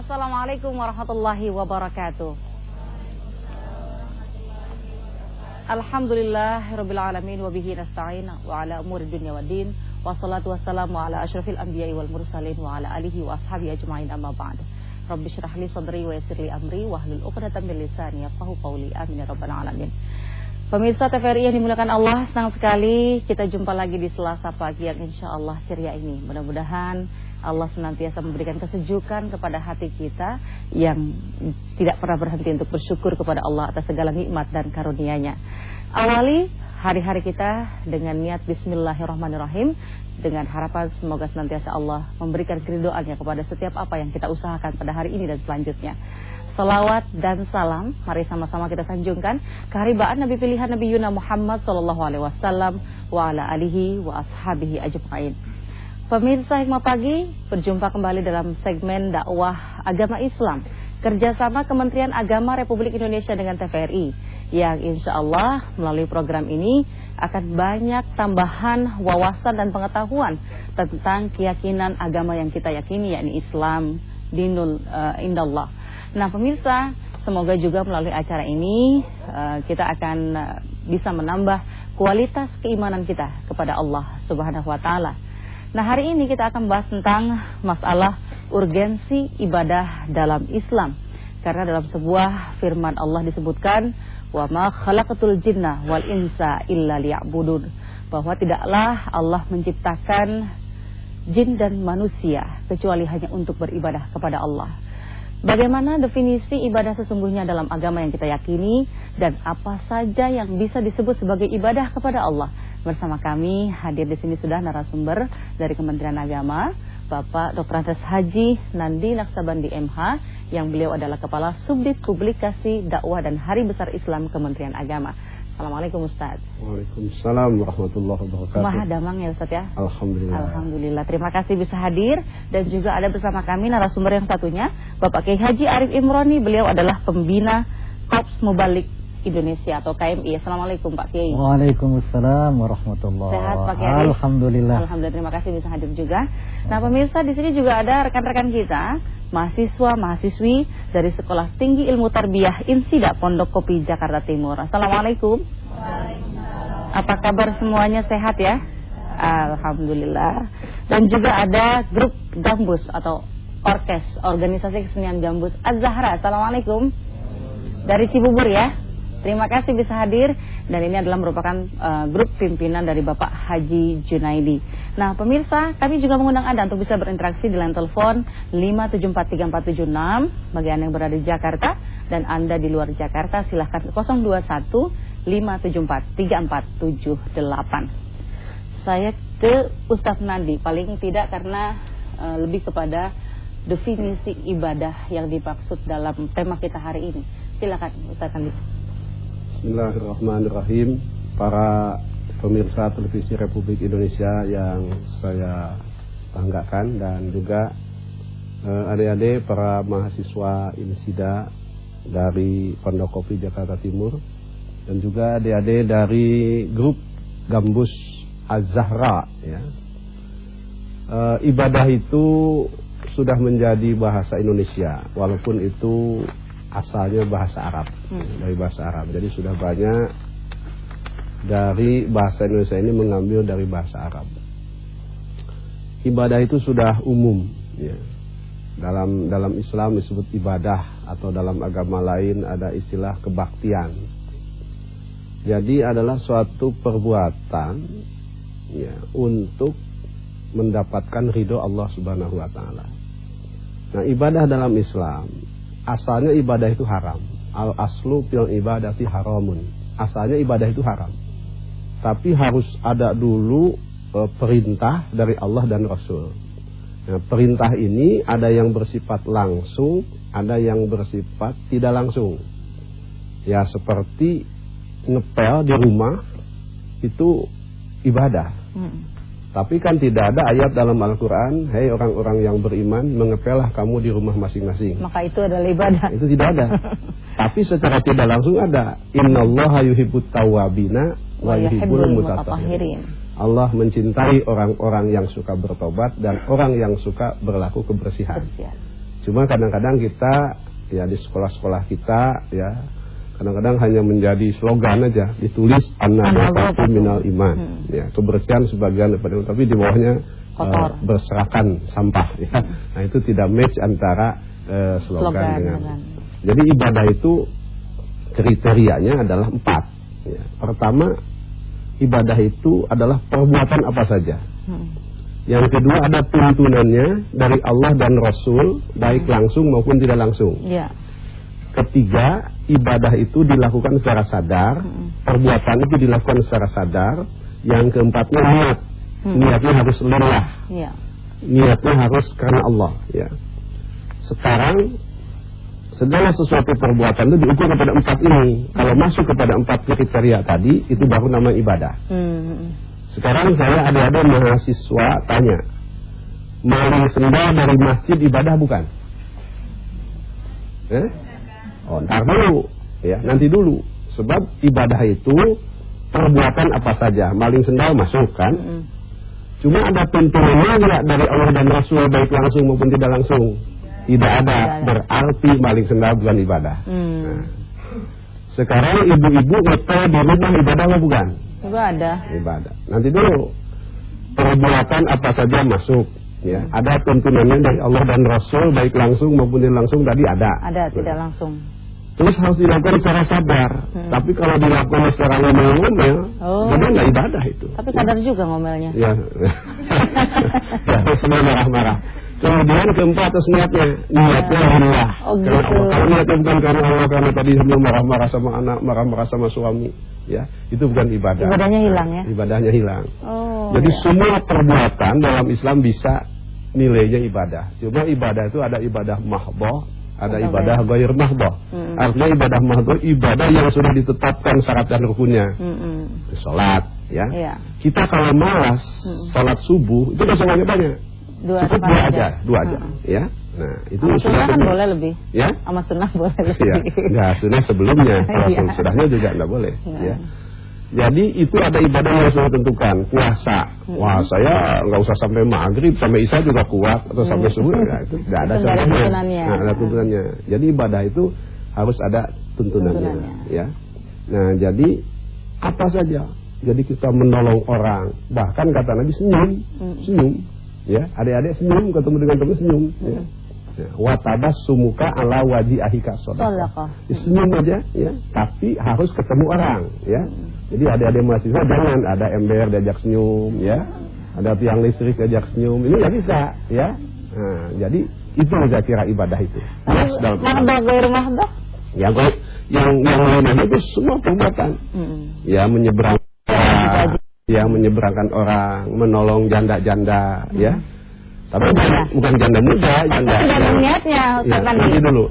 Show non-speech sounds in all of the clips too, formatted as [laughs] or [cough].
Assalamualaikum warahmatullahi wabarakatuh. Alhamdulillah Rabbil Alamin Wabihi nasta'in Wa ala umur dunia wa din. Wassalatu wassalamu ala ashrafil anbiya wal mursalin Wa ala alihi wa ashabi ajma'in amma ba'd. Rabbi syurah li sadri wa yasir amri Wa hlul uqdatan min lisani Yafahu qawli. Amin ya rabbal alamin. Pemirsa TVRI yang dimuliakan Allah Senang sekali kita jumpa lagi di Selasa pagi Yang insya Allah ceria ini. Mudah-mudahan Allah senantiasa memberikan kesejukan kepada hati kita yang tidak pernah berhenti untuk bersyukur kepada Allah atas segala nikmat dan karunia-Nya. Awali hari-hari kita dengan niat bismillahirrahmanirrahim dengan harapan semoga senantiasa Allah memberikan keridoannya kepada setiap apa yang kita usahakan pada hari ini dan selanjutnya. Salawat dan salam, mari sama-sama kita sanjungkan keharibaan Nabi pilihan Nabi Yuna Muhammad sallallahu alaihi wasallam wa ala alihi wa ashabihi ajma'in. Pemirsa Hikmah Pagi, berjumpa kembali dalam segmen dakwah agama Islam kerjasama Kementerian Agama Republik Indonesia dengan TVRI yang insya Allah melalui program ini akan banyak tambahan wawasan dan pengetahuan tentang keyakinan agama yang kita yakini yakni Islam dinul uh, indallah. Nah pemirsa semoga juga melalui acara ini uh, kita akan uh, bisa menambah kualitas keimanan kita kepada Allah Subhanahu Wa Taala Nah hari ini kita akan bahas tentang masalah urgensi ibadah dalam Islam. Karena dalam sebuah firman Allah disebutkan wa ma khalaqatul jinna wal insa illa liya'budun bahwa tidaklah Allah menciptakan jin dan manusia kecuali hanya untuk beribadah kepada Allah. Bagaimana definisi ibadah sesungguhnya dalam agama yang kita yakini dan apa saja yang bisa disebut sebagai ibadah kepada Allah? Bersama kami hadir di sini sudah narasumber dari Kementerian Agama, Bapak Dr. Antes Haji Nandi Naksabandi MH, yang beliau adalah Kepala Subdit Publikasi Dakwah dan Hari Besar Islam Kementerian Agama. Assalamualaikum Ustaz. Waalaikumsalam warahmatullahi wabarakatuh. Maha damang ya Ustaz ya. Alhamdulillah. Alhamdulillah. Terima kasih bisa hadir dan juga ada bersama kami narasumber yang satunya Bapak Kiai Haji Arif Imroni. Beliau adalah pembina Korps Mubalik Indonesia atau KMI. Assalamualaikum Pak Kiai. Waalaikumsalam warahmatullahi Sehat Pak Kiai. Alhamdulillah. Alhamdulillah terima kasih bisa hadir juga. Nah pemirsa di sini juga ada rekan-rekan kita mahasiswa mahasiswi dari Sekolah Tinggi Ilmu Tarbiyah Insida Pondok Kopi Jakarta Timur. Assalamualaikum. Apa kabar semuanya sehat ya? Alhamdulillah. Dan juga ada grup Gambus atau Orkes Organisasi Kesenian Gambus Az-Zahra. Assalamualaikum. Dari Cibubur ya. Terima kasih bisa hadir dan ini adalah merupakan uh, grup pimpinan dari Bapak Haji Junaidi. Nah, pemirsa, kami juga mengundang Anda untuk bisa berinteraksi di line telepon 5743476 bagi Anda yang berada di Jakarta dan Anda di luar Jakarta silahkan ke 0215743478. Saya ke Ustadz Nandi paling tidak karena uh, lebih kepada definisi ibadah yang dimaksud dalam tema kita hari ini. Silakan Ustadz Nandi. Bismillahirrahmanirrahim Para pemirsa televisi Republik Indonesia yang saya banggakan Dan juga eh, adik-adik para mahasiswa Insida dari Pondok Kopi Jakarta Timur Dan juga adik-adik dari grup Gambus Az-Zahra ya. e, Ibadah itu sudah menjadi bahasa Indonesia Walaupun itu asalnya bahasa Arab. Hmm. dari bahasa Arab. Jadi sudah banyak dari bahasa Indonesia ini mengambil dari bahasa Arab. Ibadah itu sudah umum ya. Dalam dalam Islam disebut ibadah atau dalam agama lain ada istilah kebaktian. Jadi adalah suatu perbuatan ya untuk mendapatkan ridho Allah Subhanahu wa taala. Nah, ibadah dalam Islam asalnya ibadah itu haram. Al aslu fil ibadati haramun. Asalnya ibadah itu haram. Tapi harus ada dulu e, perintah dari Allah dan Rasul. Nah, perintah ini ada yang bersifat langsung, ada yang bersifat tidak langsung. Ya seperti ngepel di rumah itu ibadah. Hmm. Tapi kan tidak ada ayat dalam Al-Quran Hei orang-orang yang beriman Mengepelah kamu di rumah masing-masing. Maka itu adalah ibadah. Itu tidak ada. [laughs] Tapi secara tidak langsung ada Innallaha yuhibbut tawabina Wa yuhibbul mutatahirin Allah mencintai orang-orang yang suka bertobat Dan orang yang suka berlaku kebersihan. Cuma kadang-kadang kita ya di sekolah-sekolah kita ya kadang-kadang hanya menjadi slogan aja ditulis an-nadhafatu minal iman hmm. ya kebersihan sebagian daripada tapi di bawahnya uh, berserakan sampah ya. Nah itu tidak match antara uh, slogan, slogan dengan. dengan. Jadi ibadah itu kriterianya adalah empat. Ya. Pertama ibadah itu adalah perbuatan apa saja. Hmm. Yang kedua ada tuntunannya dari Allah dan Rasul baik hmm. langsung maupun tidak langsung. Ya. Ketiga ibadah itu dilakukan secara sadar, hmm. perbuatan itu dilakukan secara sadar. Yang keempatnya niat, hmm. niatnya harus lillah. Ya. Niatnya harus karena Allah. Ya. Sekarang segala sesuatu perbuatan itu diukur kepada empat ini. Kalau masuk kepada empat kriteria tadi, itu baru nama ibadah. Hmm. Sekarang saya ada-ada mahasiswa tanya, maling sendal dari masjid ibadah bukan? Eh? Oh, ntar dulu, ya, nanti dulu. Sebab ibadah itu perbuatan apa saja, maling sendal masuk kan? Hmm. Cuma ada tuntunannya nggak dari Allah dan Rasul baik langsung maupun tidak langsung tidak ada berarti maling sendal bukan ibadah. Hmm. Nah. Sekarang ibu-ibu ngetel di rumah ibadah apa bukan? Ibadah. Ibadah. Nanti dulu perbuatan apa saja masuk. Ya, hmm. ada tuntunannya dari Allah dan Rasul baik langsung maupun tidak langsung tadi ada. Ada tidak langsung. Terus harus dilakukan secara sadar. Hmm. Tapi kalau dilakukan secara ngomel-ngomel, oh. jadi nggak ibadah itu. Tapi sadar ya. juga ngomelnya. Ya, [laughs] ya semua marah-marah. Kemudian keempat atas niatnya, niatnya Allah. Oh, gitu. Kalau niatnya bukan karena Allah, karena tadi sebelum marah-marah sama anak, marah-marah sama suami, ya itu bukan ibadah. Ibadahnya hilang ya? Ibadahnya hilang. Oh, Jadi ya. semua perbuatan dalam Islam bisa nilainya ibadah. Cuma ibadah itu ada ibadah mahboh, ada ibadah ya. gair mahboh. Hmm. Artinya ibadah mahboh ibadah yang sudah ditetapkan syarat dan rukunnya. Hmm. Sholat, ya. ya. Kita kalau malas hmm. sholat subuh itu semuanya banyak dua, cukup dua aja, dua aja, hmm. ya. Nah, itu Sama sunnah kan boleh lebih. Ya? Sama sunnah boleh [laughs] lebih. Ya. Enggak, sunnah sebelumnya. [laughs] Kalau ya. sunnahnya juga enggak boleh, ya. ya. Jadi itu ada ibadah yang sudah tentukan Puasa hmm. Wah saya nggak usah sampai maghrib Sampai isya juga kuat Atau sampai hmm. subuh ya, Itu tidak ada tuntunannya Nah ada tuntunannya Jadi ibadah itu harus ada tuntunannya, tuntunannya. ya. Nah jadi Apa saja Jadi kita menolong orang Bahkan kata Nabi senyum hmm. Senyum ya adik-adik senyum ketemu dengan teman senyum ya. Ya, watabas sumuka ala waji ahika sodaka. Ya, senyum aja ya, tapi harus ketemu orang ya. Jadi adik-adik mahasiswa jangan ada ember diajak senyum ya, ada tiang listrik diajak senyum ini nggak bisa ya. Nah, jadi itu saya kira ibadah itu. Yes, mahdah gair mahdah? Ya, yang yang lainnya itu semua perbuatan. Hmm. Ya menyeberang yang menyeberangkan orang, menolong janda-janda, hmm. ya. Tapi ya. bukan janda muda, janda. Janda niatnya, ya, nanti dulu.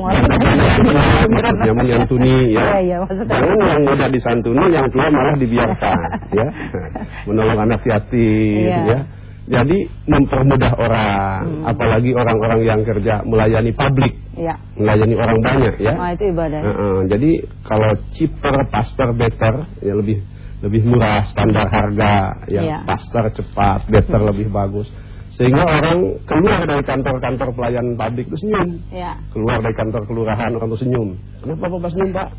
Yang menyantuni, ya. ya, ya Jangan yang muda disantuni, yang tua malah dibiarkan, [laughs] ya. Menolong anak yatim, ya. ya. Jadi mempermudah orang, hmm. apalagi orang-orang yang kerja melayani publik, ya. melayani orang banyak, ya. Oh, itu ibadah. Uh -uh. Jadi kalau cheaper, faster, better, ya lebih lebih murah standar harga yang yeah. faster cepat better hmm. lebih bagus sehingga orang keluar dari kantor-kantor pelayanan publik itu senyum yeah. keluar dari kantor kelurahan orang itu senyum kenapa bapak senyum pak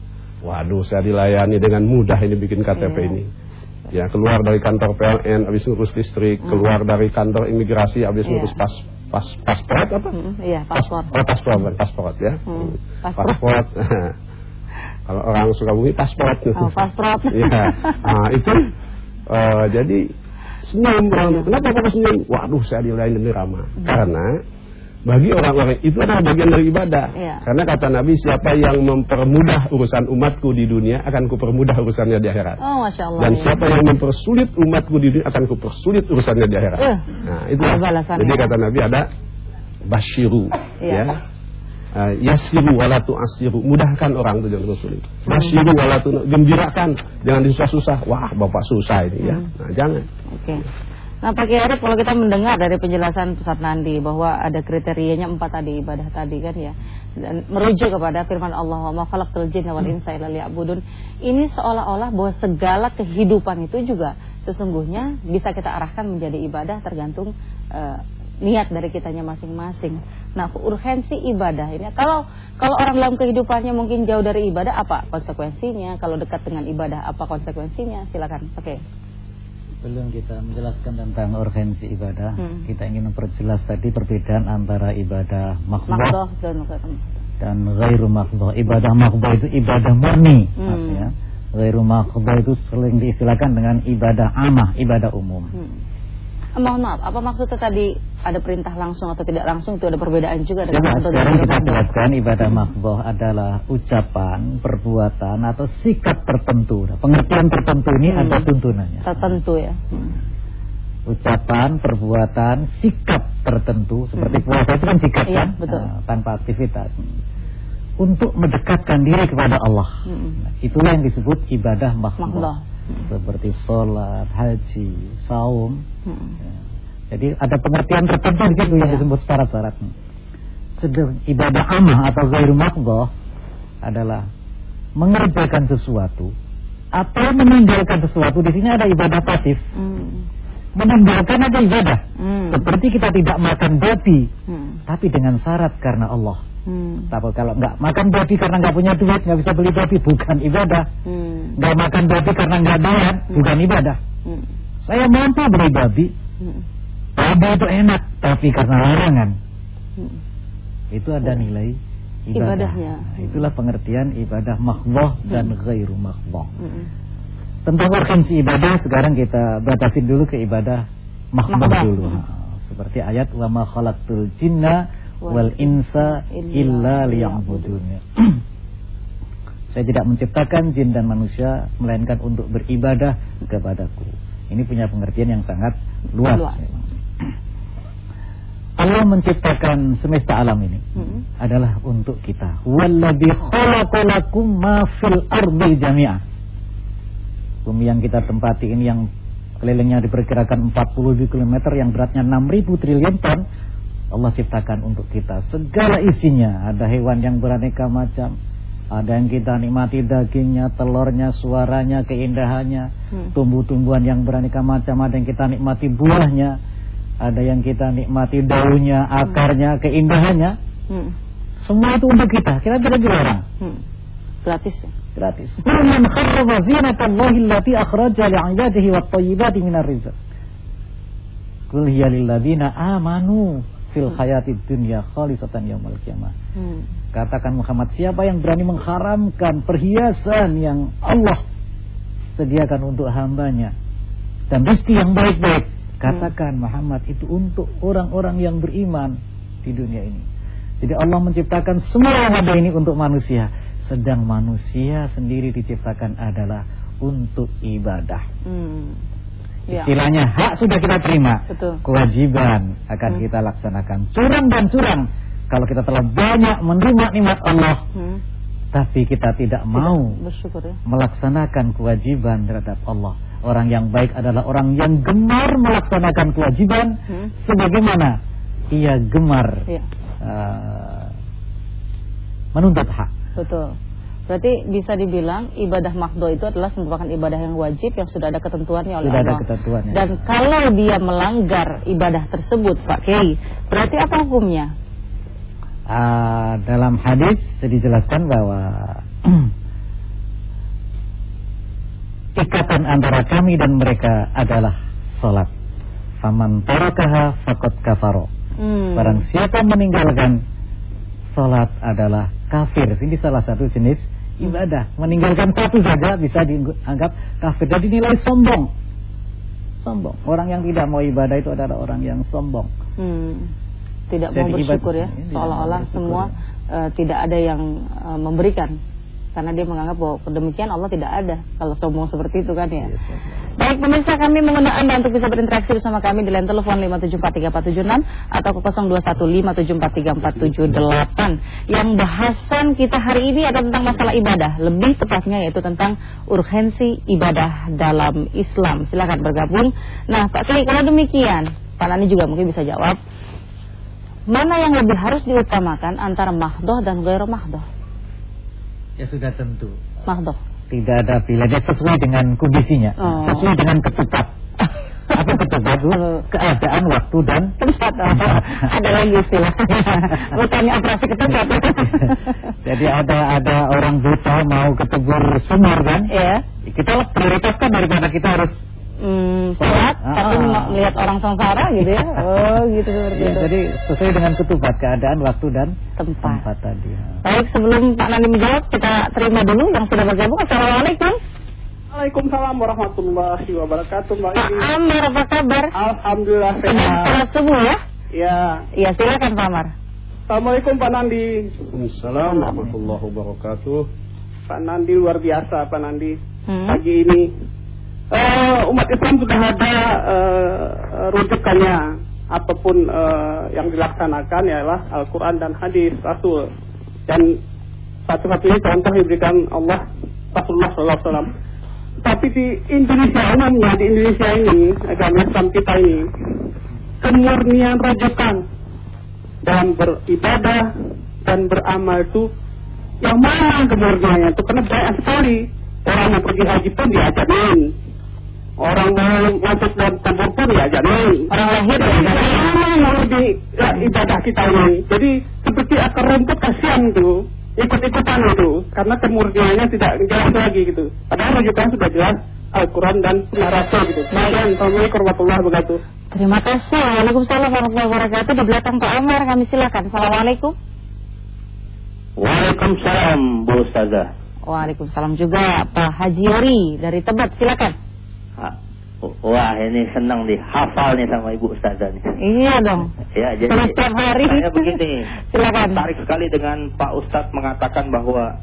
waduh saya dilayani dengan mudah ini bikin KTP yeah. ini ya keluar dari kantor PLN habis ngurus listrik hmm. keluar dari kantor imigrasi habis yeah. ngurus pas pas paspor apa? Mm, iya, paspor. Pas, oh, paspor, paspor ya. Hmm, paspor. [laughs] Kalau orang suka bumi paspor. Oh, paspor. [laughs] Iya. Nah, itu uh, jadi senyum orang Kenapa kok senyum? Waduh, saya dilayani demi ramah. Hmm. Karena bagi orang-orang itu adalah bagian dari ibadah. Ya. Karena kata Nabi, siapa yang mempermudah urusan umatku di dunia akan kupermudah urusannya di akhirat. Oh, Masya Allah. Dan ya. siapa yang mempersulit umatku di dunia akan kupersulit urusannya di akhirat. Uh, nah, itu. Jadi kata Nabi ada basyiru, ya. ya uh, yasiru walatu asiru mudahkan orang itu jangan sulit yasiru walatu gembirakan. Jangan disusah-susah wah bapak susah ini ya. Hmm. nah jangan. Oke. Okay. Nah Pak Kiai kalau kita mendengar dari penjelasan Pusat Nandi bahwa ada kriterianya empat tadi ibadah tadi kan ya. Dan merujuk kepada firman Allah wa khalaqtul jinna wal insa illa liya'budun. Ini seolah-olah bahwa segala kehidupan itu juga sesungguhnya bisa kita arahkan menjadi ibadah tergantung uh, niat dari kitanya masing-masing. Nah, urgensi ibadah ini kalau kalau orang dalam kehidupannya mungkin jauh dari ibadah apa konsekuensinya? Kalau dekat dengan ibadah apa konsekuensinya? Silakan. Oke. Okay. Sebelum kita menjelaskan tentang urgensi ibadah, hmm. kita ingin memperjelas tadi perbedaan antara ibadah makbah dan dan ghairu makbah. Ibadah makbah itu ibadah murni, hmm. ya. Ghairu makbah itu sering diistilahkan dengan ibadah amah, ibadah umum. Hmm. Mohon maaf, apa maksudnya tadi ada perintah langsung atau tidak langsung itu ada perbedaan juga dengan ya, sekarang kita jelaskan ibadah makboh adalah ucapan, perbuatan atau sikap tertentu. Nah, pengertian tertentu ini hmm. ada tuntunannya. Tertentu ya. Hmm. Ucapan, perbuatan, sikap tertentu seperti hmm. puasa itu kan sikap iya, kan, betul. Nah, tanpa aktivitas. Untuk mendekatkan diri kepada Allah. Hmm. Nah, itulah yang disebut ibadah makboh seperti sholat, haji, saum. Hmm. Ya. Jadi ada pengertian tertentu gitu yang ya. disebut secara syarat. Sedang ibadah amah atau ghairu makdoh adalah mengerjakan sesuatu atau meninggalkan sesuatu. Di sini ada ibadah pasif. Hmm. Meninggalkan ada ibadah. Hmm. Seperti kita tidak makan babi, hmm. tapi dengan syarat karena Allah. Hmm. Tapi kalau nggak makan babi karena nggak punya duit, nggak bisa beli babi, bukan ibadah. Hmm. Nggak makan babi karena nggak bayar, hmm. bukan ibadah. Hmm. Saya mampu beli babi, hmm. babi itu enak, tapi karena larangan, hmm. itu ada nilai ibadah. ibadahnya. Nah, itulah pengertian ibadah makboh dan ghairu. Hmm. Tentang urgensi ibadah, sekarang kita batasin dulu ke ibadah makboh dulu. Nah, seperti ayat wa ma khalaqtul jinna wal insa illa liya'budun. [clears throat] Saya tidak menciptakan jin dan manusia melainkan untuk beribadah kepadaku. Ini punya pengertian yang sangat luas. luas. [clears throat] Allah menciptakan semesta alam ini hmm. adalah untuk kita. Walladzi khalaqalakum ma fil ardi jami'a. Bumi yang kita tempati ini yang kelilingnya diperkirakan 40 km yang beratnya 6000 triliun ton Allah ciptakan untuk kita segala isinya. Ada hewan yang beraneka macam. Ada yang kita nikmati dagingnya, telurnya, suaranya, keindahannya. Hmm. Tumbuh-tumbuhan yang beraneka macam. Ada yang kita nikmati buahnya. Ada yang kita nikmati daunnya, hmm. akarnya, keindahannya. Hmm. Semua itu untuk kita. Kita tidak dilarang. Hmm. Gratis ya? Gratis. Man kharraba zinatallahi allati akhraja li'ibadihi wat tayyibati minar rizq. Qul hiya lil amanu fil hayati dunya khalisatan yaumil qiyamah. Hmm. Katakan Muhammad, siapa yang berani mengharamkan perhiasan yang Allah sediakan untuk hambanya dan rezeki yang baik-baik, katakan hmm. Muhammad itu untuk orang-orang yang beriman di dunia ini. Jadi Allah menciptakan semua yang ada ini untuk manusia, sedang manusia sendiri diciptakan adalah untuk ibadah. Hmm. Ya. Istilahnya hak sudah kita terima, Betul. kewajiban akan hmm. kita laksanakan. Curang dan curang kalau kita telah banyak menerima nikmat Allah, hmm. tapi kita tidak mau bersyukur, ya. melaksanakan kewajiban terhadap Allah. Orang yang baik adalah orang yang gemar melaksanakan kewajiban, hmm. sebagaimana ia gemar ya. uh, menuntut hak. Betul. Berarti bisa dibilang ibadah makdo itu adalah merupakan ibadah yang wajib yang sudah ada ketentuannya oleh sudah Allah. Ada ketentuannya. Dan kalau dia melanggar ibadah tersebut, Pak Kiai, berarti apa hukumnya? Uh, dalam hadis dijelaskan bahwa [clears throat] ikatan antara kami dan mereka adalah salat. Faman tarakaha faqad kafaro. Hmm. Barang siapa meninggalkan salat adalah kafir. Ini salah satu jenis ibadah. Meninggalkan satu saja bisa dianggap kafir. Jadi nilai sombong. Sombong. Orang yang tidak mau ibadah itu adalah orang yang sombong. Hmm. Tidak mau bersyukur ya. Seolah-olah semua uh, tidak ada yang uh, memberikan karena dia menganggap bahwa demikian Allah tidak ada kalau sombong seperti itu kan ya. Yes, yes, Baik pemirsa kami mengundang Anda untuk bisa berinteraksi bersama kami di line telepon 5743476 atau ke 0215743478. Yang bahasan kita hari ini adalah tentang masalah ibadah, lebih tepatnya yaitu tentang urgensi ibadah dalam Islam. Silakan bergabung. Nah, Pak Kiai kalau demikian, Pak Nani juga mungkin bisa jawab. Mana yang lebih harus diutamakan antara mahdoh dan gairah mahdoh? Ya sudah tentu. Mahdoh. Tidak ada pilihan sesuai dengan kondisinya, oh. sesuai dengan ketupat. [laughs] Apa betul bagus? Keadaan, waktu dan tempat. [laughs] ada lagi istilah. [laughs] Bukannya operasi ketupat. Jadi ada ada orang buta mau kecebur sumur kan? Iya. Kita prioritaskan daripada kita harus hmm, sholat ah, tapi ah. melihat orang sengsara gitu ya? [laughs] Oh gitu seperti ya, itu jadi sesuai dengan ketupat keadaan waktu dan tempat, tempat tadi. Baik sebelum Pak Nani menjawab kita terima dulu yang sudah bergabung. Assalamualaikum. Waalaikumsalam warahmatullahi wabarakatuh Mbak Pak Amar apa kabar? Alhamdulillah sehat. Selamat subuh ya? Ya Iya silakan Pak Amar. Assalamualaikum Pak Nandi. Assalamualaikum warahmatullahi wabarakatuh. Pak Nandi luar biasa Pak Nandi. Hmm. Pagi ini uh, umat Islam sudah ada uh, rujukannya. Ataupun uh, yang dilaksanakan ialah Al-Quran dan hadis Rasul. Dan satu-satunya contoh diberikan Allah Rasulullah SAW. Tapi di Indonesia umumnya di Indonesia ini agama Islam kita ini kemurnian rujukan dalam beribadah dan beramal itu yang mana kemurniannya? Itu karena banyak sekali. Orang yang pergi haji pun diajarin Orang mau masuk dalam kubur pun ya jadi orang lahir ya mau di ya, ibadah kita ini. Jadi seperti akar rumput kasihan tuh ikut-ikutan itu karena kemurniannya tidak jelas lagi gitu. Padahal rujukan sudah jelas Al-Quran dan Rasul gitu. Assalamualaikum warahmatullahi wabarakatuh. Terima kasih. Waalaikumsalam warahmatullahi wabarakatuh. Di belakang Pak Amar kami silakan. Assalamualaikum. Waalaikumsalam Bu Ustazah. Waalaikumsalam juga Pak Haji Yori dari Tebet. Silakan. Wah ini senang nih hafal nih sama ibu ustazah nih. Iya dong. Ya jadi setiap hari. Saya begini. Silakan. Tarik sekali dengan Pak Ustadz mengatakan bahwa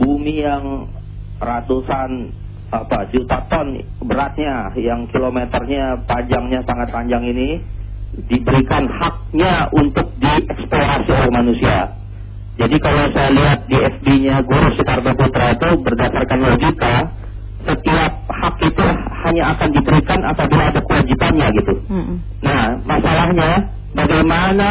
bumi yang ratusan apa juta ton beratnya yang kilometernya panjangnya sangat panjang ini diberikan haknya untuk dieksplorasi oleh manusia. Jadi kalau saya lihat di FB-nya Guru Soekarno Putra itu berdasarkan logika setiap hak itu hanya akan diberikan apabila ada kewajibannya gitu. Hmm. Nah, masalahnya bagaimana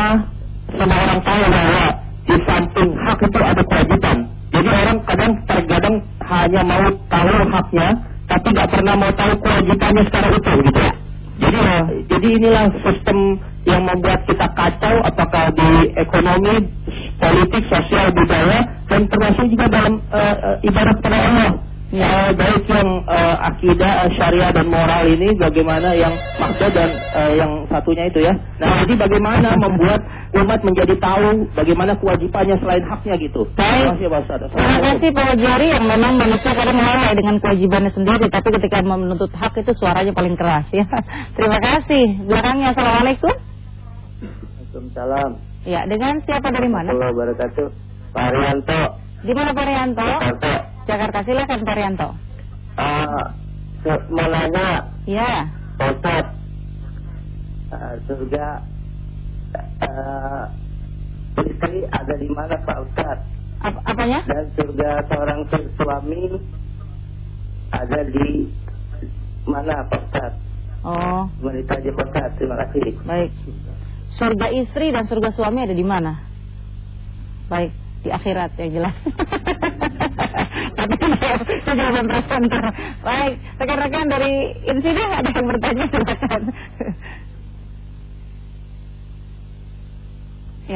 semua orang tahu bahwa di samping hak itu ada kewajiban. Jadi orang kadang terkadang hanya mau tahu haknya, tapi nggak pernah mau tahu kewajibannya secara utuh gitu ya. Jadi ya, jadi inilah sistem yang membuat kita kacau apakah di ekonomi, politik, sosial, budaya dan termasuk juga dalam uh, uh, ibadah kepada Allah ya baik yang uh, akidah syariah dan moral ini bagaimana yang maksud dan uh, yang satunya itu ya. Nah jadi bagaimana membuat umat menjadi tahu bagaimana kewajibannya selain haknya gitu? Baik. terima kasih Pak terima kasih Pak Jari yang memang manusia kadang mengalami dengan kewajibannya sendiri tapi ketika menuntut hak itu suaranya paling keras ya. [laughs] Terima kasih. Belakangnya Assalamualaikum. Waalaikumsalam. Ya dengan siapa dari mana? Allah wabarakatuh. Pak Arianto di mana Pak Arianto Jakarta Jakarta. Silakan Pak Rianto. Uh, mau nanya. Ya. Ustaz, uh, surga uh, istri ada di mana Pak Ustaz? Ap apanya? Dan surga seorang suami ada di mana Pak Ustaz? Oh. Wanita aja Pak Ustaz. Terima kasih. Baik. Surga istri dan surga suami ada di mana? Baik di akhirat yang jelas. [laughs] Tapi saya jawaban presenter. Baik, rekan-rekan dari insiden ada yang bertanya silakan. [laughs]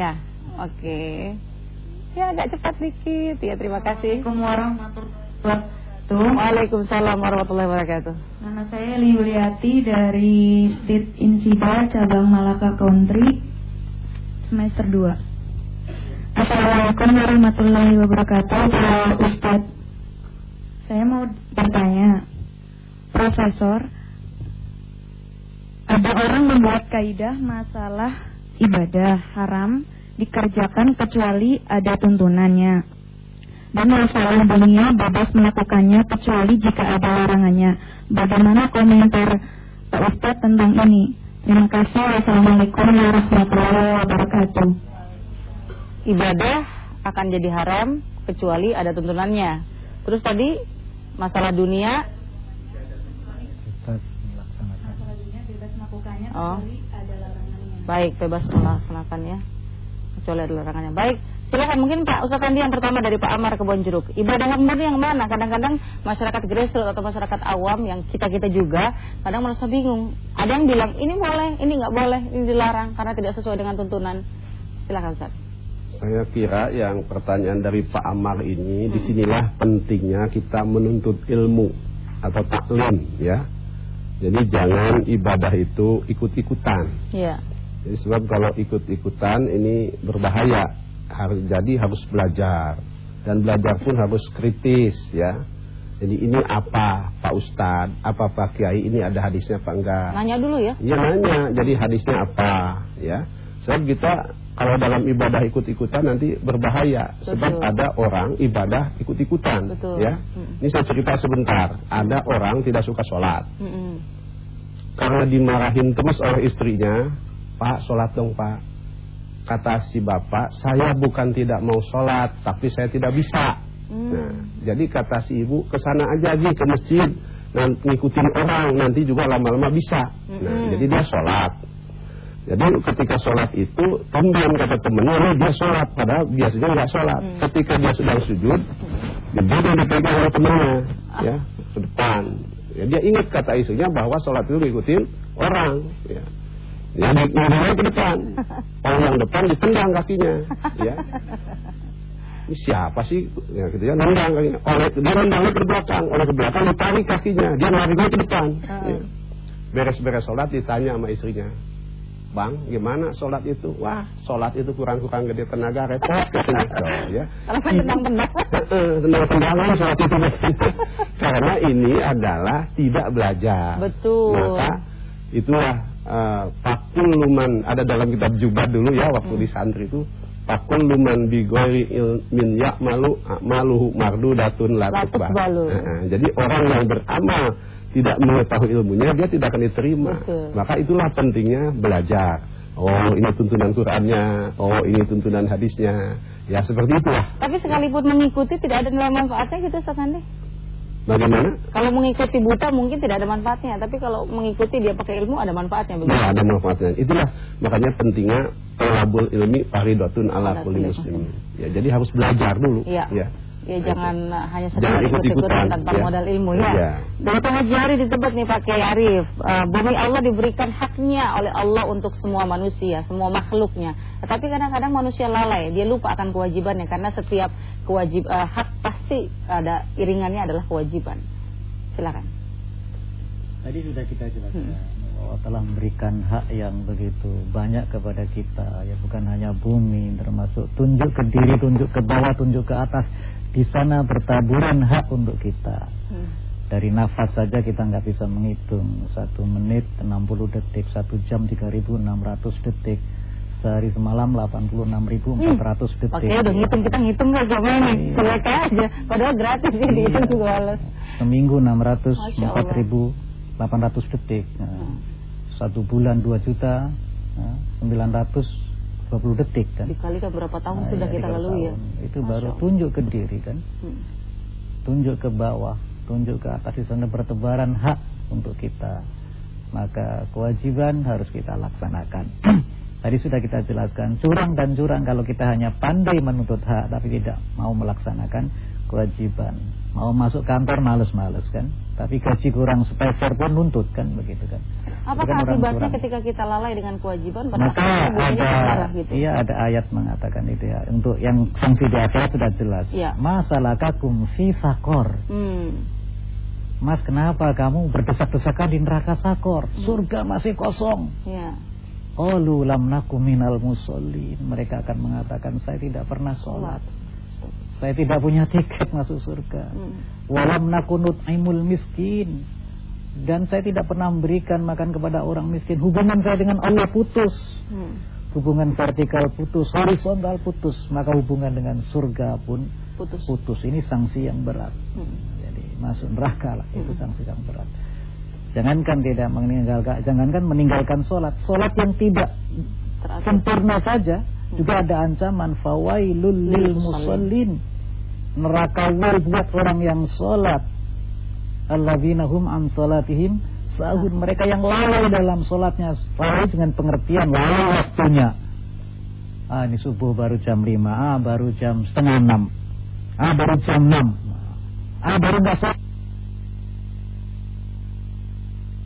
ya, oke. Okay. Ya agak cepat dikit ya. Terima kasih. Assalamualaikum warahmatullahi wabarakatuh. Waalaikumsalam warahmatullahi wabarakatuh. Nama saya Liuliati dari State Insida cabang Malaka Country semester 2. Assalamualaikum warahmatullahi wabarakatuh Pak Ustadz. Saya mau bertanya Profesor Ada orang membuat kaidah masalah ibadah haram Dikerjakan kecuali ada tuntunannya. Dan masalah dunia bebas melakukannya kecuali jika ada larangannya. Bagaimana komentar Pak Ustadz tentang ini? Terima kasih. Wassalamualaikum warahmatullahi wabarakatuh ibadah akan jadi haram kecuali ada tuntunannya. Terus tadi masalah dunia Oh. Baik, bebas melaksanakannya kecuali ada larangannya. Baik, Silakan mungkin Pak Ustaz Andi yang pertama dari Pak Amar Kebon Jeruk. Ibadah yang benar yang mana? Kadang-kadang masyarakat grassroots atau masyarakat awam yang kita-kita juga kadang merasa bingung. Ada yang bilang ini boleh, ini nggak boleh, ini dilarang karena tidak sesuai dengan tuntunan. Silakan Ustaz. Saya kira yang pertanyaan dari Pak Amar ini di sinilah pentingnya kita menuntut ilmu atau taklim ya. Jadi jangan ibadah itu ikut-ikutan. Ya. Jadi sebab kalau ikut-ikutan ini berbahaya harus jadi harus belajar dan belajar pun harus kritis ya. Jadi ini apa Pak Ustad, apa Pak Kiai, ini ada hadisnya apa enggak? Nanya dulu ya? Iya nanya, jadi hadisnya apa ya. Sebab kita kalau dalam ibadah ikut-ikutan nanti berbahaya Betul. sebab ada orang ibadah ikut-ikutan ya. Ini saya cerita sebentar, ada orang tidak suka sholat. Hmm. Karena dimarahin terus oleh istrinya, Pak sholat dong Pak kata si bapak, saya bukan tidak mau sholat, tapi saya tidak bisa. Hmm. Nah, jadi kata si ibu, ke sana aja lagi ke masjid, dan ngikutin orang, nanti juga lama-lama bisa. Nah, jadi dia sholat. Jadi ketika sholat itu, teman kata temennya, dia sholat, padahal biasanya nggak sholat. Hmm. Ketika dia sedang sujud, dia dipegang oleh temannya, ya, ke depan. Ya, dia ingat kata istrinya bahwa sholat itu ngikutin orang. Ya. Yang ke depan. Orang yang depan ditendang kakinya, ya. Ini siapa sih? Ya gitu ya, nendang kakinya. Oleh dia nendangnya ke belakang, oleh ke belakang ditarik kakinya, dia larinya ke depan. Ya. Beres-beres sholat ditanya sama istrinya. Bang, gimana sholat itu? Wah, sholat itu kurang-kurang gede tenaga, repot. Oh, [laughs] ya. Kalau tendang-tendang. Tendang-tendangan [laughs] sholat itu. [laughs] Karena ini adalah tidak belajar. Betul. Maka itulah uh, luman ada dalam kitab jubah dulu ya waktu hmm. di santri itu fakul luman bigori ilmin malu maluhu mardu datun latukbah. Uh, jadi orang yang beramal tidak mengetahui ilmunya dia tidak akan diterima. Betul. Maka itulah pentingnya belajar. Oh ini tuntunan Qurannya, oh ini tuntunan hadisnya, ya seperti itulah. Tapi sekalipun mengikuti tidak ada nilai manfaatnya gitu Ustaz Bagaimana? Kalau mengikuti buta mungkin tidak ada manfaatnya, tapi kalau mengikuti dia pakai ilmu ada manfaatnya. Begitu? Nah, ada manfaatnya. Itulah makanya pentingnya talabul ilmi faridotun ala kulli muslim. Ya, jadi harus belajar dulu. Ya. ya ya jangan hanya sekedar ikut-ikutan tanpa ya. modal ilmu ya. ya. Haji Arif disebut nih Pak Kiai Arif, uh, bumi Allah diberikan haknya oleh Allah untuk semua manusia, semua makhluknya. Tetapi kadang-kadang manusia lalai, dia lupa akan kewajibannya karena setiap kewajib uh, hak pasti ada iringannya adalah kewajiban. Silakan. Tadi sudah kita jelaskan hmm. Telah memberikan hak yang begitu banyak kepada kita, ya bukan hanya bumi, termasuk tunjuk ke diri, tunjuk ke bawah, tunjuk ke atas di sana bertaburan hak untuk kita. Hmm. Dari nafas saja kita nggak bisa menghitung satu menit 60 detik, satu jam 3.600 detik, sehari semalam 86.400 hmm. detik. Oke, udah ngitung kita ngitung nggak sama ini, iya. selesai aja. Padahal gratis sih iya. dihitung juga. Seminggu 600, 4.800 detik. Nah. Satu bulan 2 juta, nah, 900 20 detik kan. Dikalikan berapa tahun nah, sudah ya, kita lalui ya. Itu Masya baru tunjuk ke diri kan. Hmm. Tunjuk ke bawah, tunjuk ke atas di sana bertebaran hak untuk kita. Maka kewajiban harus kita laksanakan. [clears throat] Tadi sudah kita jelaskan curang dan curang kalau kita hanya pandai menuntut hak tapi tidak mau melaksanakan kewajiban. Mau masuk kantor males-males kan. Tapi gaji kurang sepeser pun nuntut kan begitu kan. Apakah akibatnya ketika kita lalai dengan kewajiban pada Maka ada gitu? Iya ada ayat mengatakan itu ya. Untuk yang sanksi di akhirat sudah jelas. Ya. Masalah kakum fi sakor. Hmm. Mas kenapa kamu berdesak-desakan di neraka sakor? Hmm. Surga masih kosong. Ya. Qalu lam nakum minal musallin. Mereka akan mengatakan saya tidak pernah sholat. Saya tidak punya tiket masuk surga. Hmm. Walam nakunut aimul miskin. Dan saya tidak pernah memberikan makan kepada orang miskin. Hubungan saya dengan Allah putus. Hmm. Hubungan vertikal putus, horizontal putus. Maka hubungan dengan surga pun putus. putus. Ini sanksi yang berat. Hmm. Jadi masuk neraka lah. Itu hmm. sanksi yang berat. Jangankan tidak meninggalkan, jangankan meninggalkan sholat. Sholat yang tidak sempurna saja juga ada ancaman fawailul lil musallin. Neraka buat orang yang salat. Alladzina hum an salatihim sahun. Mereka yang lalai dalam salatnya. Lalai dengan pengertian lalai waktunya. Ah ini subuh baru jam 5, ah baru jam setengah 6. Ah baru jam 6. Ah baru enggak sholat.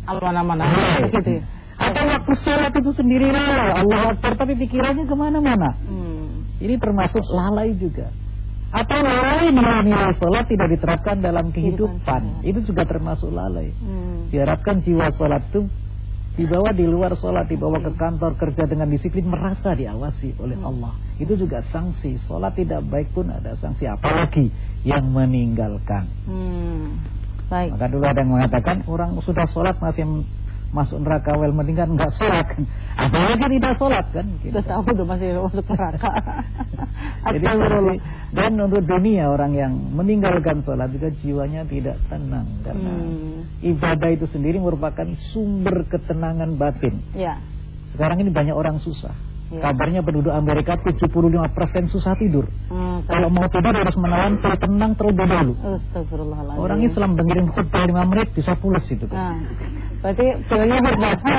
Mana-mana gitu ya. Atau waktu sholat itu sendiri lalai Allah Akbar tapi pikirannya ke mana-mana hmm. Ini termasuk lalai juga Atau lalai nilai-nilai sholat tidak diterapkan dalam kehidupan Itu juga termasuk lalai hmm. Diharapkan jiwa sholat itu dibawa di luar sholat, dibawa ke kantor kerja dengan disiplin, merasa diawasi oleh hmm. Allah. Itu juga sanksi. Sholat tidak baik pun ada sanksi. Apalagi yang meninggalkan. Hmm. Baik. Maka dulu ada yang mengatakan orang sudah sholat masih masuk neraka well meninggal nggak sholat kan apalagi tidak sholat kan gitu. tahu udah masih masuk neraka [laughs] jadi dan untuk dunia orang yang meninggalkan sholat juga jiwanya tidak tenang karena hmm. ibadah itu sendiri merupakan sumber ketenangan batin ya. sekarang ini banyak orang susah Ya. Kabarnya penduduk Amerika 75% susah tidur. Hmm, Kalau mau tidur harus menawan tenang terlebih dahulu. Orang Islam dengerin khutbah 5 menit bisa pulas itu. Nah, berarti feelnya berbahasa.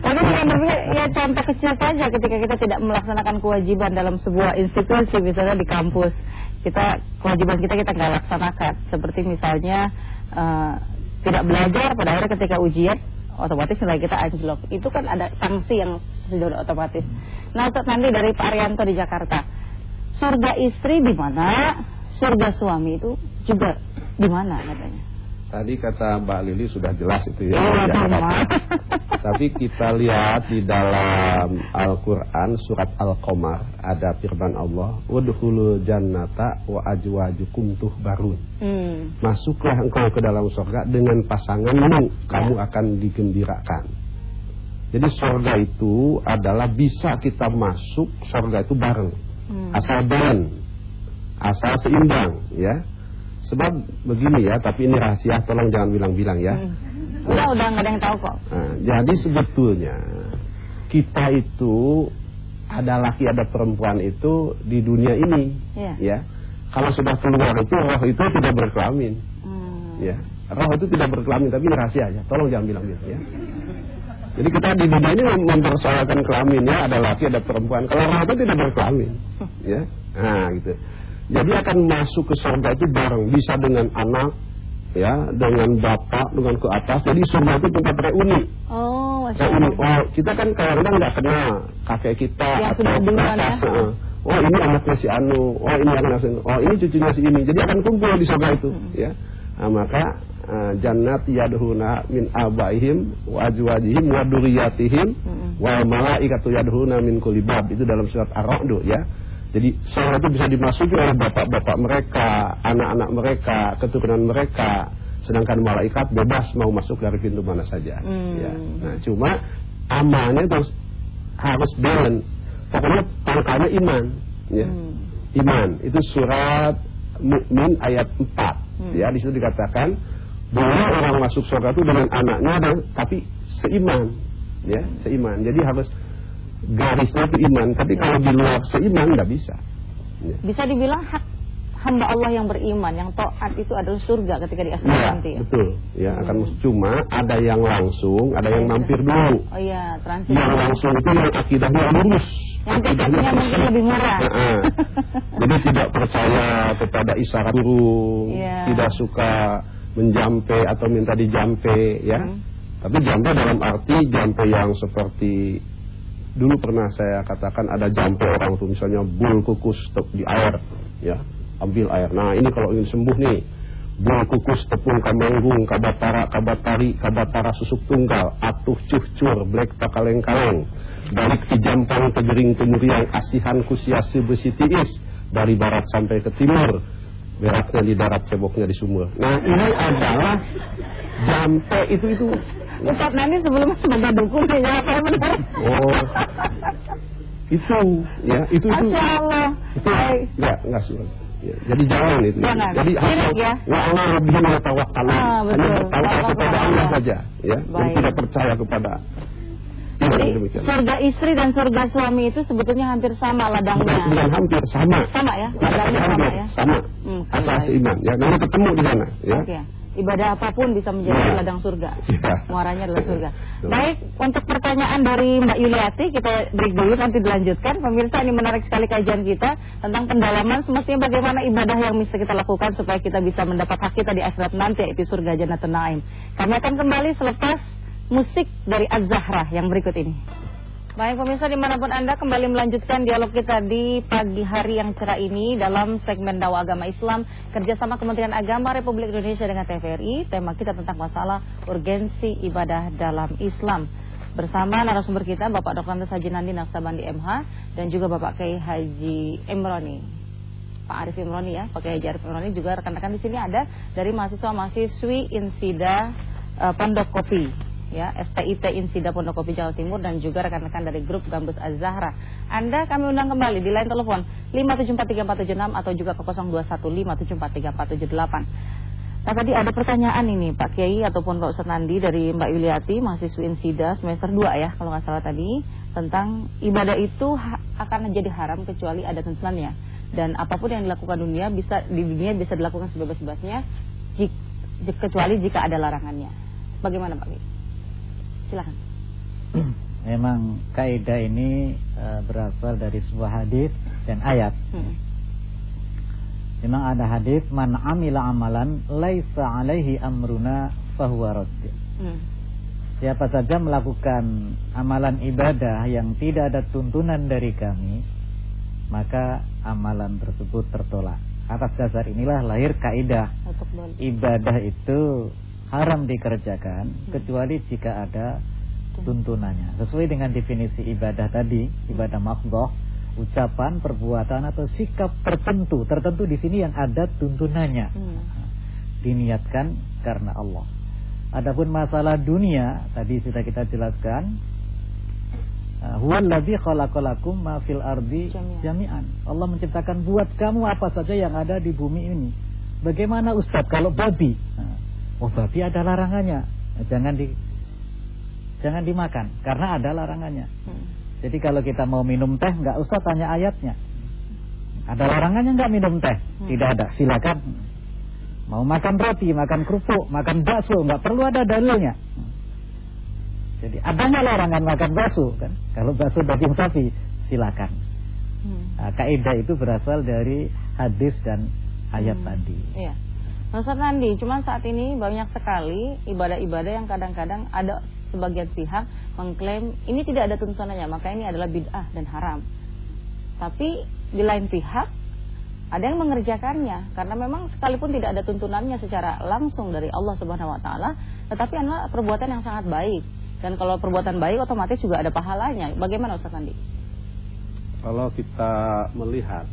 Tapi [laughs] dengan berpikir, ya contoh kecil saja ketika kita tidak melaksanakan kewajiban dalam sebuah institusi, misalnya di kampus, kita kewajiban kita kita nggak laksanakan. Seperti misalnya uh, tidak belajar, pada akhirnya ketika ujian otomatis nilai kita anjlok. Itu kan ada sanksi yang sudah otomatis. Nah, Ustaz nanti dari Pak Arianto di Jakarta. Surga istri di mana? Surga suami itu juga di mana katanya? Tadi kata Mbak Lili sudah jelas itu ya. Oh, ya Tapi kita lihat di dalam Al-Quran surat Al-Qamar ada firman Allah, "Udkhulul jannata wa ajwajukum tuhbarun." Hmm. Masuklah engkau ke dalam surga dengan pasanganmu, kamu akan digembirakan. Jadi surga itu adalah bisa kita masuk surga itu bareng. Hmm. Asal bareng. Asal seimbang, ya. Sebab begini ya, tapi ini rahasia, tolong jangan bilang-bilang ya. Hmm. Udah, udah nggak ada yang tahu kok. Nah, jadi sebetulnya kita itu ada laki ada perempuan itu di dunia ini, yeah. ya. Kalau sudah keluar itu roh itu tidak berkelamin, hmm. ya. Roh itu tidak berkelamin, tapi ini rahasia ya. Tolong jangan bilang-bilang ya. Jadi kita di dunia ini mempersoalkan kelaminnya ada laki ada perempuan. Kalau roh itu tidak berkelamin, ya. Nah gitu. Jadi akan masuk ke surga itu bareng, bisa dengan anak, ya, dengan bapak, dengan ke atas. Jadi surga itu tempat reuni. Oh, reuni. Oh, kita kan kadang-kadang nggak kenal kakek kita yang atau sudah duluan ya. Oh ini anaknya si Anu, oh ini anaknya si oh ini cucunya si ini. Jadi akan kumpul di surga itu, hmm. ya. Nah, maka uh, jannat yadhuna min abaihim wa ajwajihim wa duriyatihim hmm. wa malaikatu yadhuna min kulli Itu dalam surat Ar-Ra'd ya. Jadi surga itu bisa dimasuki oleh bapak-bapak mereka, anak-anak mereka, keturunan mereka. Sedangkan malaikat bebas mau masuk dari pintu mana saja. Hmm. Ya. Nah, cuma amalnya terus harus balance. Pokoknya pangkalnya iman. Ya. Hmm. Iman itu surat Mukmin ayat 4. Hmm. Ya, di situ dikatakan bahwa orang masuk surga itu dengan anaknya dan tapi seiman. Ya, seiman. Jadi harus garisnya itu iman tapi kalau di luar seiman nggak bisa. Ya. bisa dibilang hak hamba Allah yang beriman yang taat itu adalah surga ketika di akhirat ya, nanti ya? betul. Ya hmm. akan cuma ada yang langsung ada yang mampir dulu. Oh iya transit. Yang langsung itu yang akidahnya lurus. Yang akidahnya mungkin lebih murah. Nah, [laughs] jadi tidak percaya kepada isyarat burung ya. tidak suka menjampe atau minta dijampe ya. Hmm. tapi jampe dalam arti jampe yang seperti dulu pernah saya katakan ada jampe orang tuh misalnya bul kukus di air ya ambil air nah ini kalau ingin sembuh nih bul kukus tepung kamanggung kabatara kabatari kabatara susuk tunggal atuh cuhcur black takaleng kaleng balik ke jampang tegering temuriang asihan kusiasi besi tiis dari barat sampai ke timur beratnya di darat ceboknya di sumur nah ini adalah jampe itu itu Ustaz nanti sebelum sebagai dukun ya apa benar? Oh. Itu ya, itu itu. Itu enggak enggak surat. Ya, jadi jangan itu. Jangan. Jadi hanya ya. wa Allah lebih mengetawakkal. Ah, Hanya bertawakal kepada Allah saja, ya. Dan tidak percaya kepada jadi surga istri dan surga suami itu sebetulnya hampir sama ladangnya. Bukan, hampir sama. Sama ya, ladangnya sama ya. Sama. Hmm, Asal seiman. Ya, nanti ketemu di sana. Ya. Okay. Ibadah apa pun bisa menjadi ya. ladang surga. Ya. Muaranya adalah surga. Baik, untuk pertanyaan dari Mbak Yuliati kita break dulu nanti dilanjutkan. Pemirsa ini menarik sekali kajian kita tentang pendalaman semestinya bagaimana ibadah yang bisa kita lakukan supaya kita bisa mendapat hak kita di akhirat nanti yaitu surga Jannatun Naim. Kami akan kembali selepas musik dari Az-Zahra yang berikut ini. Baik pemirsa di mana pun Anda kembali melanjutkan dialog kita di pagi hari yang cerah ini dalam segmen dakwah agama Islam kerjasama Kementerian Agama Republik Indonesia dengan TVRI. Tema kita tentang masalah urgensi ibadah dalam Islam. Bersama narasumber kita Bapak Dr. Haji Nandi Naksabandi MH dan juga Bapak Kiai Haji Imroni. Pak Arif Imroni ya, Pak Kiai Arif Imroni juga rekan-rekan di sini ada dari mahasiswa-mahasiswi Insida uh, Pondok Kopi ya STIT Insida Pondok Kopi Jawa Timur dan juga rekan-rekan dari grup Gambus Az-Zahra. Anda kami undang kembali di line telepon 5743476 atau juga ke 0215743478. Nah tadi ada pertanyaan ini Pak Kiai ataupun Pak Ustaz Nandi dari Mbak Yuliati mahasiswi Insida semester 2 ya kalau nggak salah tadi tentang ibadah itu akan menjadi haram kecuali ada tuntunannya dan apa pun yang dilakukan dunia bisa di dunia bisa dilakukan sebebas-bebasnya kecuali jika ada larangannya. Bagaimana Pak Kiai? Silahkan. [clears throat] Memang kaidah ini uh, berasal dari sebuah hadis dan ayat. Hmm. Memang ada hadis man amila amalan laisa alaihi amruna fahuwa radd. Hmm. Siapa saja melakukan amalan ibadah yang tidak ada tuntunan dari kami, maka amalan tersebut tertolak. Atas dasar inilah lahir kaidah ibadah itu haram dikerjakan kecuali jika ada tuntunannya. Sesuai dengan definisi ibadah tadi, ibadah makdoh, ucapan, perbuatan atau sikap tertentu, tertentu di sini yang ada tuntunannya. Hmm. Diniatkan karena Allah. Adapun masalah dunia tadi sudah kita jelaskan uh, Huwallazi khalaqalakum ma fil ardi jami'an. Allah menciptakan buat kamu apa saja yang ada di bumi ini. Bagaimana Ustaz kalau babi? Nah, Oh babi ada larangannya. Nah, Jangan di Jangan dimakan Karena ada larangannya. Hmm. Jadi kalau kita mau minum teh nggak usah tanya ayatnya. Ada larangannya nggak minum teh? Hmm. Tidak ada. Silakan. Mau makan roti, makan kerupuk, makan bakso nggak perlu ada dalilnya. Jadi adanya larangan makan bakso kan? Kalau bakso daging sapi silakan. Hmm. nah, Kaidah itu berasal dari hadis dan ayat hmm. tadi. Iya Ustaz Nandi, cuma saat ini banyak sekali ibadah-ibadah yang kadang-kadang ada sebagian pihak mengklaim ini tidak ada tuntunannya, maka ini adalah bid'ah dan haram. Tapi di lain pihak ada yang mengerjakannya karena memang sekalipun tidak ada tuntunannya secara langsung dari Allah Subhanahu wa taala, tetapi adalah perbuatan yang sangat baik. Dan kalau perbuatan baik otomatis juga ada pahalanya. Bagaimana Ustaz Nandi? Kalau kita melihat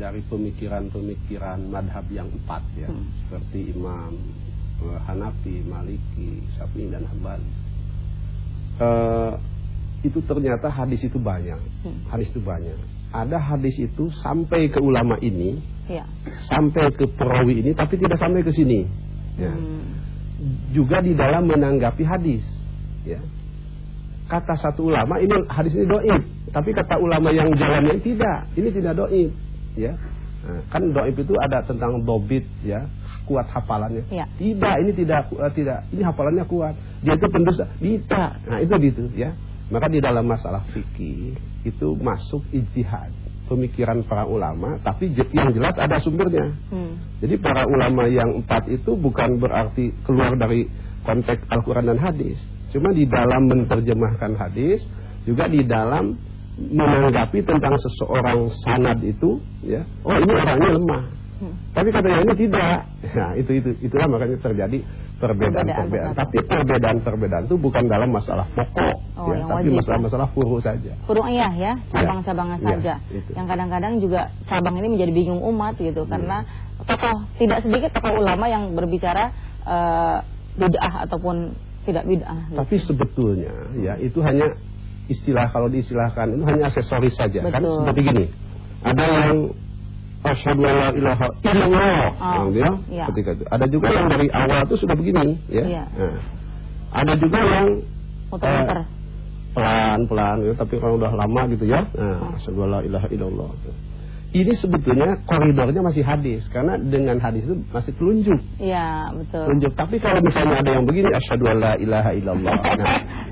dari pemikiran-pemikiran madhab yang empat ya hmm. seperti Imam uh, Hanafi, Maliki, Syafi'i dan Hambali. Uh, itu ternyata hadis itu banyak, hmm. hadis itu banyak. Ada hadis itu sampai ke ulama ini, ya. sampai ke perawi ini, tapi tidak sampai ke sini. Ya. Hmm. Juga di dalam menanggapi hadis, ya. Kata satu ulama ini hadis ini doib, tapi kata ulama yang jalannya tidak, ini tidak doib ya. Nah, kan doib itu ada tentang dobit ya. Kuat hafalannya. Ya. tidak ini tidak uh, tidak. Ini hafalannya kuat. Dia itu pendusta tidak nah itu gitu ya. Maka di dalam masalah fikih itu masuk ijtihad. Pemikiran para ulama tapi yang jelas ada sumbernya. Hmm. jadi para ulama yang empat itu bukan berarti keluar dari konteks Al-Quran dan hadis. Cuma di dalam menerjemahkan hadis juga di dalam menanggapi tentang seseorang sanad itu ya. Oh ini orangnya lemah. Hmm. tapi katanya ini tidak. Nah itu itu itulah makanya terjadi perbedaan-perbedaan. Tapi perbedaan-perbedaan itu bukan dalam masalah pokok oh, ya tapi masalah-masalah furu saja. Furu iya ya cabang-cabangnya ya, saja. itu. yang kadang-kadang juga cabang ini menjadi bingung umat gitu. Hmm. karena tokoh tidak sedikit tokoh ulama yang berbicara uh, bid'ah ataupun tidak bid'ah gitu. tapi sebetulnya ya itu hanya istilah kalau diistilahkan itu hanya aksesoris saja kan? Betul. kan seperti gini ada yang asyhadu la ilaha illallah oh, ya, ya. ketika itu ada juga yang dari awal itu sudah begini ya, ya. Nah, ada juga yang muter-muter eh, pelan-pelan ya, tapi kalau udah lama gitu ya nah, asyhadu la ilaha illallah ini sebetulnya koridornya masih hadis karena dengan hadis itu masih telunjuk. Iya, betul. Telunjuk. Tapi kalau misalnya ada yang begini asyhadu alla ilaha illallah. [laughs]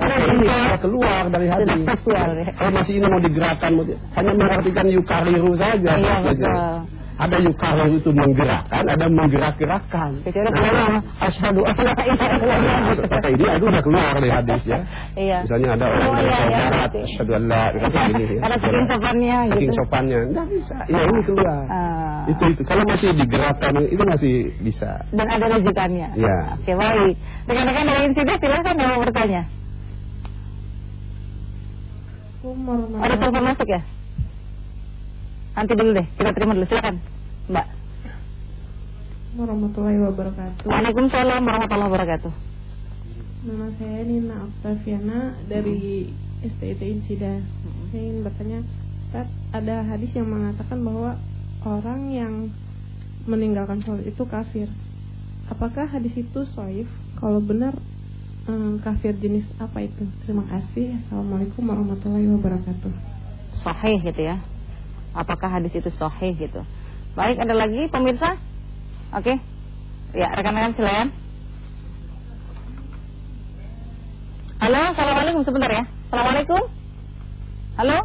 Nah, ini sudah keluar dari hadis. Ya. Kalau masih ini mau digerakkan hanya mengartikan yukariru saja. Iya, betul ada yukalah itu menggerakkan, ada menggerak-gerakkan. Kecuali nah, asyhadu an la ilaha illallah. ini aku udah keluar dari hadis ya. Iya. Misalnya ada orang oh, dari iya, barat, iya. asyhadu an la ini ya. Ada saking sopannya gitu. Saking sopannya, enggak bisa. Ya ini keluar. Uh. Itu itu. Kalau masih digerakkan itu masih bisa. Dan ada rujukannya. Iya. Oke, baik. Rekan-rekan dari sini silakan mau bertanya. Ada telepon masuk ya? Nanti dulu deh, kita terima dulu. Silakan, Mbak. Warahmatullahi wabarakatuh. Waalaikumsalam warahmatullahi wabarakatuh. Nama saya Nina Octaviana dari STIT Insida. Saya ingin bertanya, Ustaz, ada hadis yang mengatakan bahwa orang yang meninggalkan sholat itu kafir. Apakah hadis itu soif? Kalau benar, hmm, kafir jenis apa itu? Terima kasih. Assalamualaikum warahmatullahi wabarakatuh. Sahih gitu ya apakah hadis itu sahih gitu. Baik, ada lagi pemirsa? Oke. Ya, rekan-rekan silakan. Halo, Assalamualaikum sebentar ya. Assalamualaikum. Halo.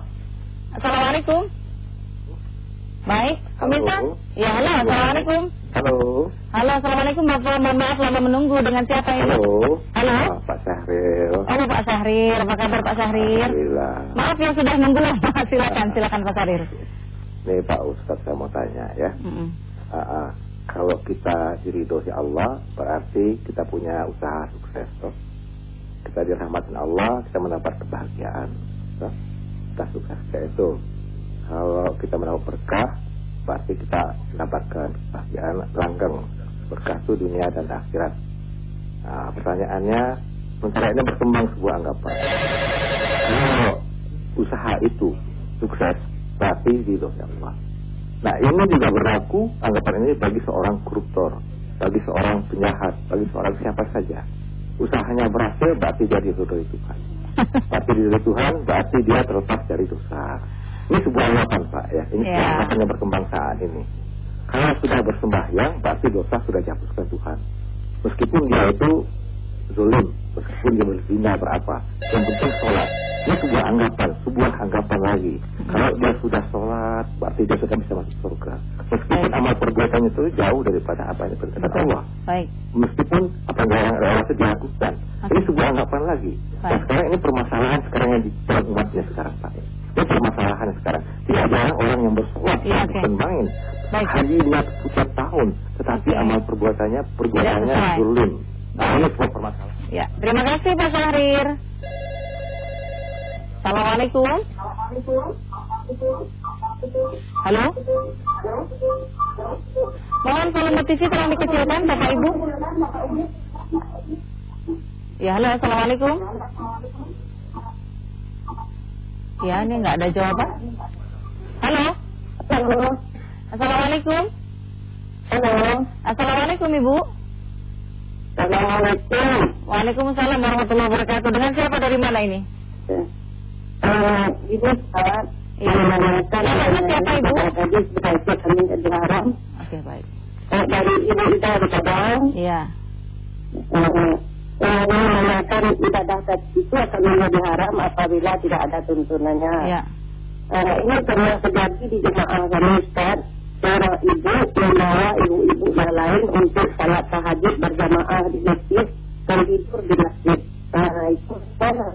Assalamualaikum. Baik, pemirsa? Ya, halo, Assalamualaikum. Halo. Halo, Assalamualaikum Bapak, mohon maaf lama menunggu dengan siapa ini? Halo. Halo. Oh, Pak Syahril. Oh, Pak Syahril. Apa kabar Pak Syahril? Alhamdulillah. Maaf ya sudah nunggu lama. [laughs] silakan, silakan Pak Syahril. Nih Pak Ustaz saya mau tanya ya. Mm -hmm. uh, uh, kalau kita diridhoi Allah berarti kita punya usaha sukses toh. Kita dirahmatin Allah, kita mendapat kebahagiaan. Toh? Kita sukses kayak itu. Kalau kita mendapat berkah, berarti kita mendapatkan kebahagiaan langgeng. Berkah itu dunia dan akhirat. Nah, pertanyaannya, sementara ini berkembang sebuah anggapan. Kalau usaha itu sukses, berarti ridho Allah. Nah ini juga berlaku anggapan ini bagi seorang koruptor, bagi seorang penjahat, bagi seorang siapa saja. Usahanya berhasil berarti jadi ridho Tuhan. [laughs] Berarti ridho Tuhan berarti dia terlepas dari dosa. Ini sebuah anggapan Pak ya. Ini yeah. yang berkembang saat ini. Kalau sudah bersembahyang berarti dosa sudah dihapuskan Tuhan. Meskipun dia itu zulim, meskipun dia berzina berapa, yang penting sholat. Ini sebuah anggapan, sebuah anggapan lagi. Kalau dia sudah sholat, berarti dia sudah bisa masuk surga. Meskipun Baik. amal perbuatannya itu jauh daripada apa yang diperintahkan Allah. Baik. Meskipun apa yang Allah dilakukan. Ini sebuah anggapan lagi. Baik. Dan sekarang ini permasalahan sekarang yang di umatnya sekarang Pak. Ini permasalahan sekarang. Tidak ada orang yang bersolat, ya, okay. bukan main. Baik. Haji setiap tahun, tetapi okay. amal perbuatannya perbuatannya zulim. Nah, ini sebuah permasalahan. Ya, terima kasih Pak Syahrir. Assalamualaikum. Halo. Mohon volume TV tolong dikecilkan Bapak Ibu. Ya, halo. Assalamualaikum. Ya, ini nggak ada jawaban. Halo. Halo. Assalamualaikum. Halo. Assalamualaikum Ibu. Assalamualaikum. Waalaikumsalam warahmatullahi wabarakatuh. Dengan siapa dari mana ini? Uh, ibu Ustaz. Iya. Nama siapa Ibu? Tadi Abdul Haram. Oke, baik. Uh, dari Ibu Ida di Padang. Iya. Menanyakan ibadah tadi itu akan menjadi haram apabila tidak ada tuntunannya. Iya. Uh, ini pernah terjadi di jemaah kami Ustaz seorang ibu membawa ibu-ibu yang lain untuk salat tahajud berjamaah di masjid dan tidur di masjid. Nah, itu salah.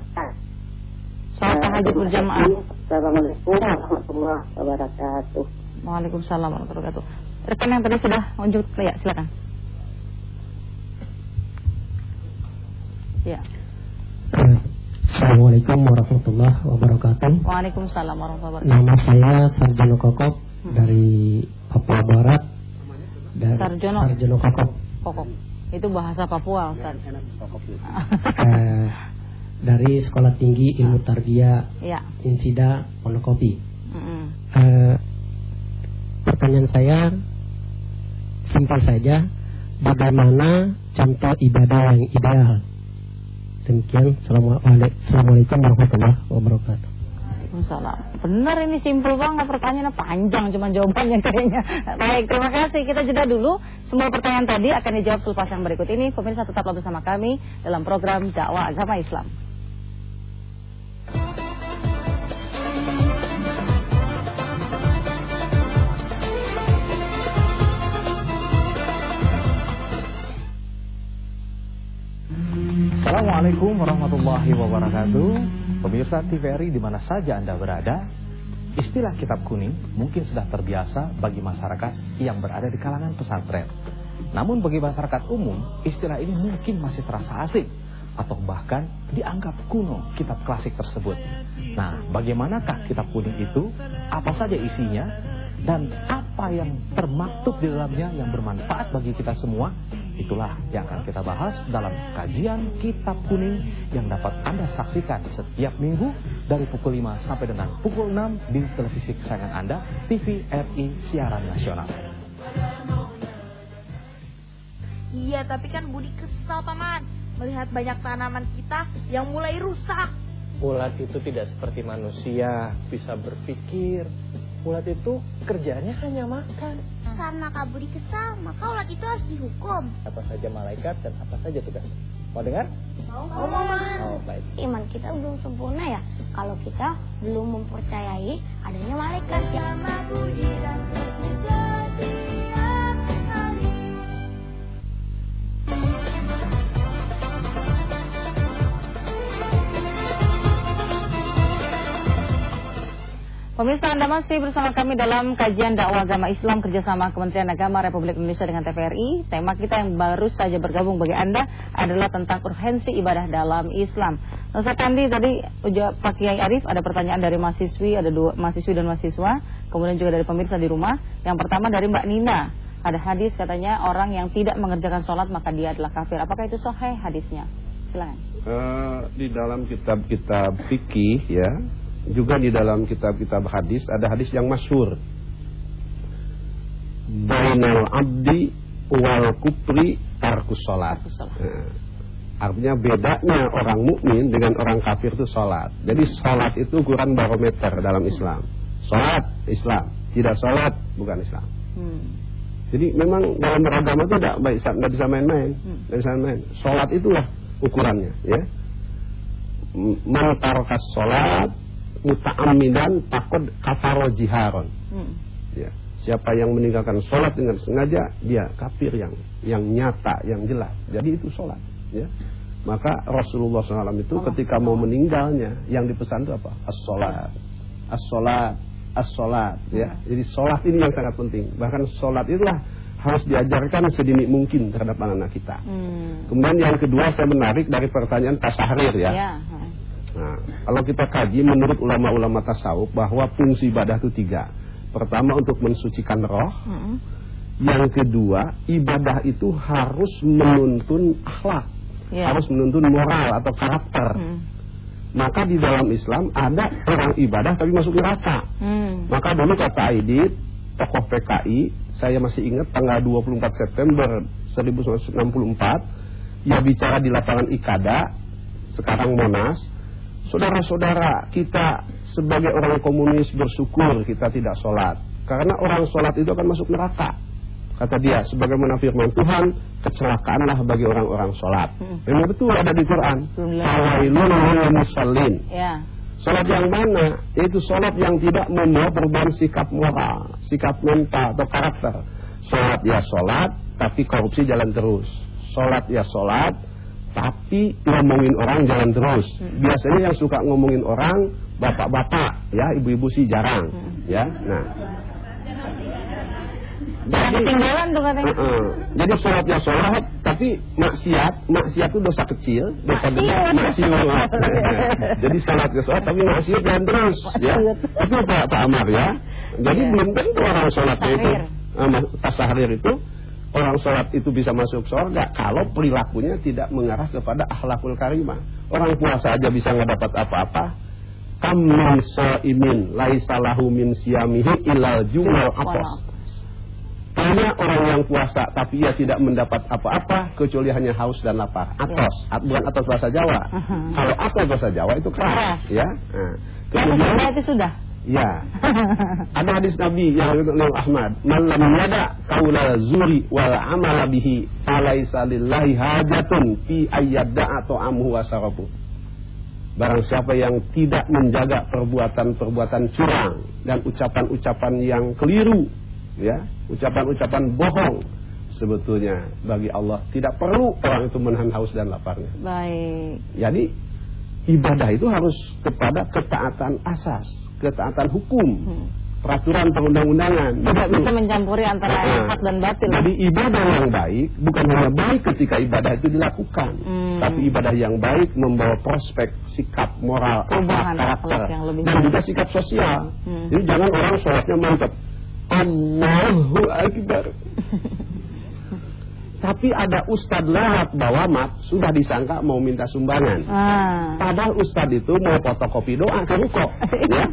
Salat tahajud berjamaah. Assalamualaikum warahmatullahi wabarakatuh. Waalaikumsalam warahmatullahi wabarakatuh. Rekan yang tadi sudah unjuk ya, silakan. Ya. Assalamualaikum warahmatullahi wabarakatuh. Waalaikumsalam warahmatullahi wabarakatuh. Nama saya Sarjono Kokok hmm. dari Papua Barat. Dari Sarjono. Sarjono Kokok. Kokok. Itu bahasa Papua, Ustaz. eh, dari Sekolah Tinggi Ilmu Tarbiyah ya. Insida Monokopi. -hmm. eh, pertanyaan saya simpel saja, bagaimana contoh ibadah yang ideal? Demikian, Assalamualaikum warahmatullahi wabarakatuh. Waalaikumsalam. Benar ini simpel banget pertanyaannya panjang cuma jawabannya kayaknya. Baik, terima kasih. Kita jeda dulu. Semua pertanyaan tadi akan dijawab selepas yang berikut ini. Pemirsa tetaplah bersama kami dalam program dakwah agama Islam. Assalamualaikum warahmatullahi wabarakatuh Pemirsa TVRI di mana saja Anda berada Istilah kitab kuning mungkin sudah terbiasa bagi masyarakat yang berada di kalangan pesantren Namun bagi masyarakat umum istilah ini mungkin masih terasa asing Atau bahkan dianggap kuno kitab klasik tersebut Nah bagaimanakah kitab kuning itu? Apa saja isinya? Dan apa yang termaktub di dalamnya yang bermanfaat bagi kita semua Itulah yang akan kita bahas dalam kajian Kitab Kuning yang dapat Anda saksikan setiap minggu dari pukul 5 sampai dengan pukul 6 di televisi kesayangan Anda, TVRI Siaran Nasional. Iya, tapi kan Budi kesal, Paman. Melihat banyak tanaman kita yang mulai rusak. Ulat itu tidak seperti manusia, bisa berpikir, ulat itu kerjanya hanya makan. Karena kaburi kesal, maka ulat itu harus dihukum. Apa saja malaikat dan apa saja tugas. Mau dengar? Mau, mau, Oh, baik. Iman kita belum sempurna ya, kalau kita belum mempercayai adanya malaikat yang Pemirsa Anda masih bersama kami dalam kajian dakwah agama Islam kerjasama Kementerian Agama Republik Indonesia dengan TVRI. Tema kita yang baru saja bergabung bagi Anda adalah tentang urgensi ibadah dalam Islam. Ustaz Kandi tadi udah Pak Kiai Arif ada pertanyaan dari mahasiswi, ada dua mahasiswi dan mahasiswa, kemudian juga dari pemirsa di rumah. Yang pertama dari Mbak Nina. Ada hadis katanya orang yang tidak mengerjakan sholat maka dia adalah kafir. Apakah itu sahih hadisnya? Silakan. Uh, di dalam kitab-kitab fikih ya juga di dalam kitab-kitab hadis ada hadis yang masyhur. Bainal abdi wal kupri tarkus salat. Nah, artinya bedanya orang mukmin dengan orang kafir itu salat. Jadi salat itu ukuran barometer dalam Islam. Salat Islam, tidak salat bukan Islam. Hmm. Jadi memang dalam beragama itu tidak baik, tidak bisa main-main, hmm. bisa main. Salat itulah ukurannya, ya. Mantarkas salat muta'amidan takut kafaro jiharon. Hmm. Ya. Siapa yang meninggalkan sholat dengan sengaja dia kafir yang yang nyata yang jelas. Jadi itu sholat. Ya. Maka Rasulullah SAW itu ketika mau meninggalnya yang dipesan itu apa? As-sholat, as-sholat, as-sholat. Ya. Jadi sholat ini yang sangat penting. Bahkan sholat itulah harus diajarkan sedini mungkin terhadap anak-anak kita. Hmm. Kemudian yang kedua saya menarik dari pertanyaan tasahrir ya. ya. Nah, kalau kita kaji menurut ulama-ulama tasawuf bahwa fungsi ibadah itu tiga. Pertama untuk mensucikan roh. Hmm. Yang kedua, ibadah itu harus menuntun akhlak. Yeah. Harus menuntun moral atau karakter. Hmm. Maka di dalam Islam ada orang ibadah tapi masuk neraka. Hmm. Maka dulu kata Aidit, tokoh PKI, saya masih ingat tanggal 24 September 1964, ia bicara di lapangan Ikada, sekarang Monas, Saudara-saudara kita sebagai orang komunis bersyukur kita tidak sholat Karena orang sholat itu akan masuk neraka Kata dia, sebagaimana firman Tuhan, kecelakaanlah bagi orang-orang sholat. Hmm. Memang betul ada di Quran. Fawailun musallin. Ya. Sholat yang mana? Yaitu sholat yang tidak membawa perubahan sikap moral, sikap mental atau karakter. Sholat ya sholat, tapi korupsi jalan terus. Sholat ya sholat, tapi ngomongin orang jangan terus. Hmm. Biasanya yang suka ngomongin orang bapak-bapak, ya ibu-ibu sih jarang, hmm. ya. Nah, jadi ketinggalan tuh katanya. Uh, uh, jadi sholatnya sholat, tapi maksiat, maksiat itu dosa kecil, dosa besar, maksiat. jadi sholatnya sholat, tapi maksiat jangan terus, ya. Itu Pak Pak Amar ya. Jadi belum tentu orang sholatnya itu, uh, tasahrir itu orang sholat itu bisa masuk surga kalau perilakunya tidak mengarah kepada akhlakul karimah. Orang puasa aja bisa nggak dapat apa-apa. Kamin so'imin laisalahu min siyamihi ilal jumal apos. Banyak orang yang puasa tapi ia tidak mendapat apa-apa kecuali hanya haus dan lapar. Atos, ya. bukan atos bahasa Jawa. Uh -huh. Kalau atos bahasa Jawa itu keras, ya. Nah, kemudian itu sudah. Ya. Ada hadis Nabi yang diriwayatkan oleh Ahmad, "Man lam yada qaula zuri wal amala bihi, falaisa lillahi hajatun fi ayyada atau amhu wa sarafu." Barang siapa yang tidak menjaga perbuatan-perbuatan curang dan ucapan-ucapan yang keliru, ya, ucapan-ucapan bohong, sebetulnya bagi Allah tidak perlu orang itu menahan haus dan laparnya. Baik. Jadi ibadah itu harus kepada ketaatan asas ketaatan hukum. Hmm. Peraturan perundang-undangan. Tidak bisa mencampuri antara nah, hak dan batil. Jadi ibadah yang baik bukan hanya baik ketika ibadah itu dilakukan, hmm. tapi ibadah yang baik membawa prospek sikap moral, Perubahan karakter, yang lebih dan juga sikap sosial. Hmm. Jadi jangan orang sholatnya mantap. Allahu Akbar. [laughs] Tapi ada Ustad lahat bawa mat sudah disangka mau minta sumbangan. Ah. Padahal Ustad itu mau fotokopi doa ke ruko. [laughs] ya.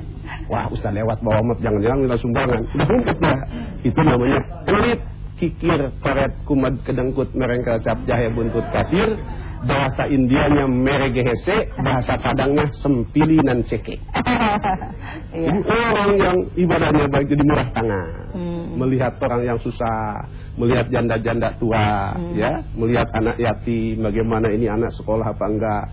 Wah Ustad lewat bawa mat jangan-jangan minta sumbangan. Udah ya. Itu namanya pelit, kikir, peret, kumad, kedengkut, merengkel, cap, jahe, buntut, kasir. Bahasa Indianya meregehese, bahasa Padangnya sempilinan ceke. [laughs] iya. Orang yang ibadahnya baik jadi murah tangan. Hmm. Melihat orang yang susah, melihat janda-janda tua, hmm. ya, melihat anak yatim, bagaimana ini anak sekolah apa enggak.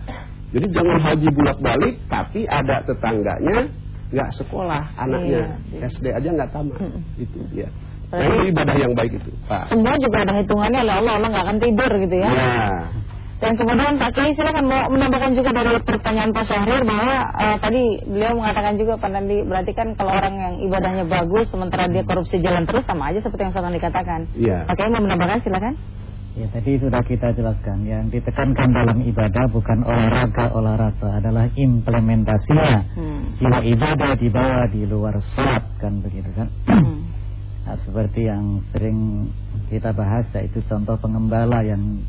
Jadi jangan haji bulat-balik, tapi ada tetangganya nggak sekolah anaknya iya, SD aja nggak tamat hmm. itu ya. Nah, itu ibadah yang baik itu, Pak. Semua juga ada hitungannya oleh Allah, Allah nggak akan tidur gitu ya. ya. Dan kemudian Pak Kiai silakan mau menambahkan juga dari pertanyaan Pak Syahrir bahwa uh, tadi beliau mengatakan juga Pak Nandi berarti kan kalau orang yang ibadahnya bagus sementara dia korupsi jalan terus sama aja seperti yang Ustaz dikatakan. Iya. Pak Kiai mau menambahkan silakan. Ya tadi sudah kita jelaskan yang ditekankan dalam ibadah bukan olahraga olah rasa adalah implementasinya. Hmm. Sila ibadah dibawa di luar sholat kan begitu kan. Hmm. Nah, seperti yang sering kita bahas yaitu contoh pengembala yang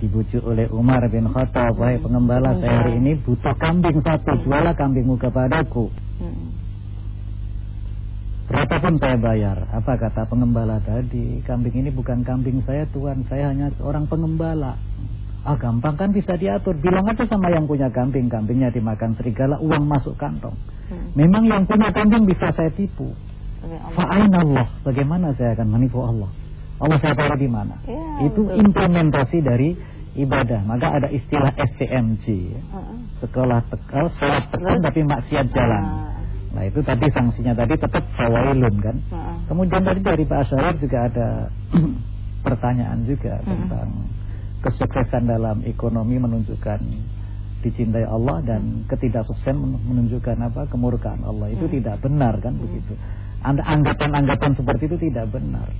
dibujuk oleh Umar bin Khattab. Wahai pengembala saya hari ini butuh kambing satu. Jualah kambingmu kepadaku. Hmm. berapapun saya bayar. Apa kata pengembala tadi? Kambing ini bukan kambing saya tuan saya hanya seorang pengembala. Ah gampang kan bisa diatur. Bilang aja sama yang punya kambing. Kambingnya dimakan serigala uang masuk kantong. Hmm. memang yang punya kambing bisa saya tipu. Allah. Bagaimana saya akan menipu Allah Allah saya taruh di mana. Ya, itu betul. implementasi dari ibadah. Maka ada istilah STMJ. Uh Sekolah tekal, sholat tekal tapi maksiat jalan. Uh. Nah itu tadi sanksinya tadi tetap fawailun kan. Uh Kemudian tadi dari Pak Asyarif juga ada [clears throat] pertanyaan juga uh tentang kesuksesan dalam ekonomi menunjukkan dicintai Allah dan ketidaksuksesan menunjukkan apa kemurkaan Allah itu tidak benar kan begitu. Anggapan-anggapan seperti itu tidak benar.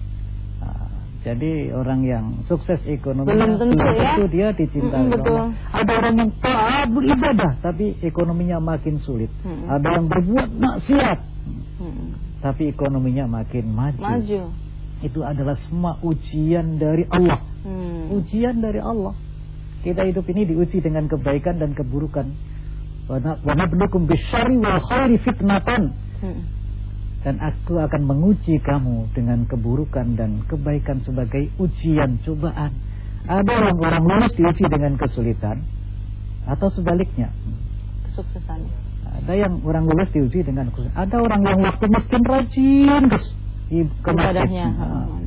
Jadi orang yang sukses ekonomi belum tentu ya. Itu dia dicintai mm, Allah. Ada orang yang taat beribadah tapi ekonominya makin sulit. Hmm. Ada yang berbuat maksiat. Hmm. Tapi ekonominya makin maju. Maju. Itu adalah semua ujian dari Allah. Hmm. Ujian dari Allah. Kita hidup ini diuji dengan kebaikan dan keburukan. Wa nablukum bisyarri wal khairi fitnatan. Dan aku akan menguji kamu dengan keburukan dan kebaikan sebagai ujian cobaan. Ada orang-orang lulus diuji dengan kesulitan atau sebaliknya kesuksesan. Ada yang orang lulus diuji dengan kesulitan. Ada orang yang waktu miskin rajin ke, masjid. Nah,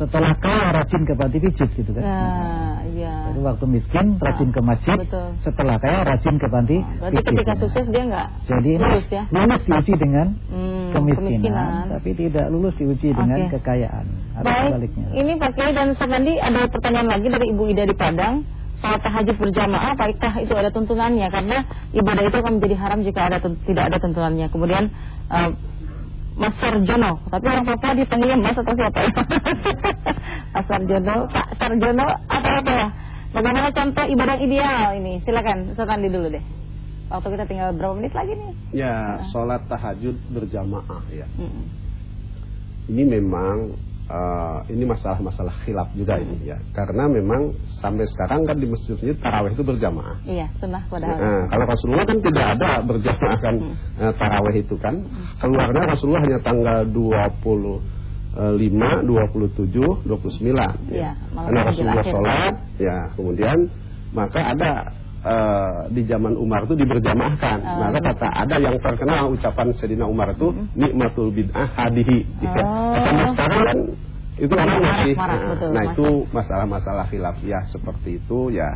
setelah kaya rajin ke panti pijit gitu kan. Nah, iya. Jadi waktu miskin rajin ke masjid, Betul. setelah kaya rajin ke panti nah, Berarti pijit. ketika sukses dia enggak Jadi lulus ya. Lulus diuji dengan hmm, kemiskinan, kemiskinan, tapi tidak lulus diuji okay. dengan kekayaan. Baik. Sebaliknya. Ini Pak Kiai dan Samandi ada pertanyaan lagi dari Ibu Ida di Padang. Salat tahajud berjamaah, apakah itu ada tuntunannya? Karena ibadah itu akan menjadi haram jika ada tidak ada tuntunannya. Kemudian uh, Mas Sarjono, tapi orang Papua dipanggilnya Mas atau siapa ya? [laughs] Mas Sarjono, Pak Sarjono apa apa ya? Bagaimana contoh ibadah ideal ini? Silakan, Ustaz Andi dulu deh. Waktu kita tinggal berapa menit lagi nih? Ya, sholat tahajud berjamaah ya. Hmm. Ini memang uh, ini masalah-masalah khilaf juga ini ya. Karena memang sampai sekarang kan di masjid-masjid taraweh itu berjamaah. Iya, sunnah padahal. Nah, kalau Rasulullah kan tidak ada berjamaah kan hmm. uh, taraweh itu kan. Keluarnya Rasulullah hanya tanggal 20 5, 27, 29 ya. ya Karena Rasulullah sholat ya kemudian maka ada uh, di zaman Umar itu diberjamahkan. Oh. Maka kata ada yang terkenal ucapan Sayyidina Umar itu hmm. nikmatul bid'ah hadihi. Oh. Karena sekarang kan itu kan masih marah, nah, betul, nah itu masalah-masalah khilafiah seperti itu ya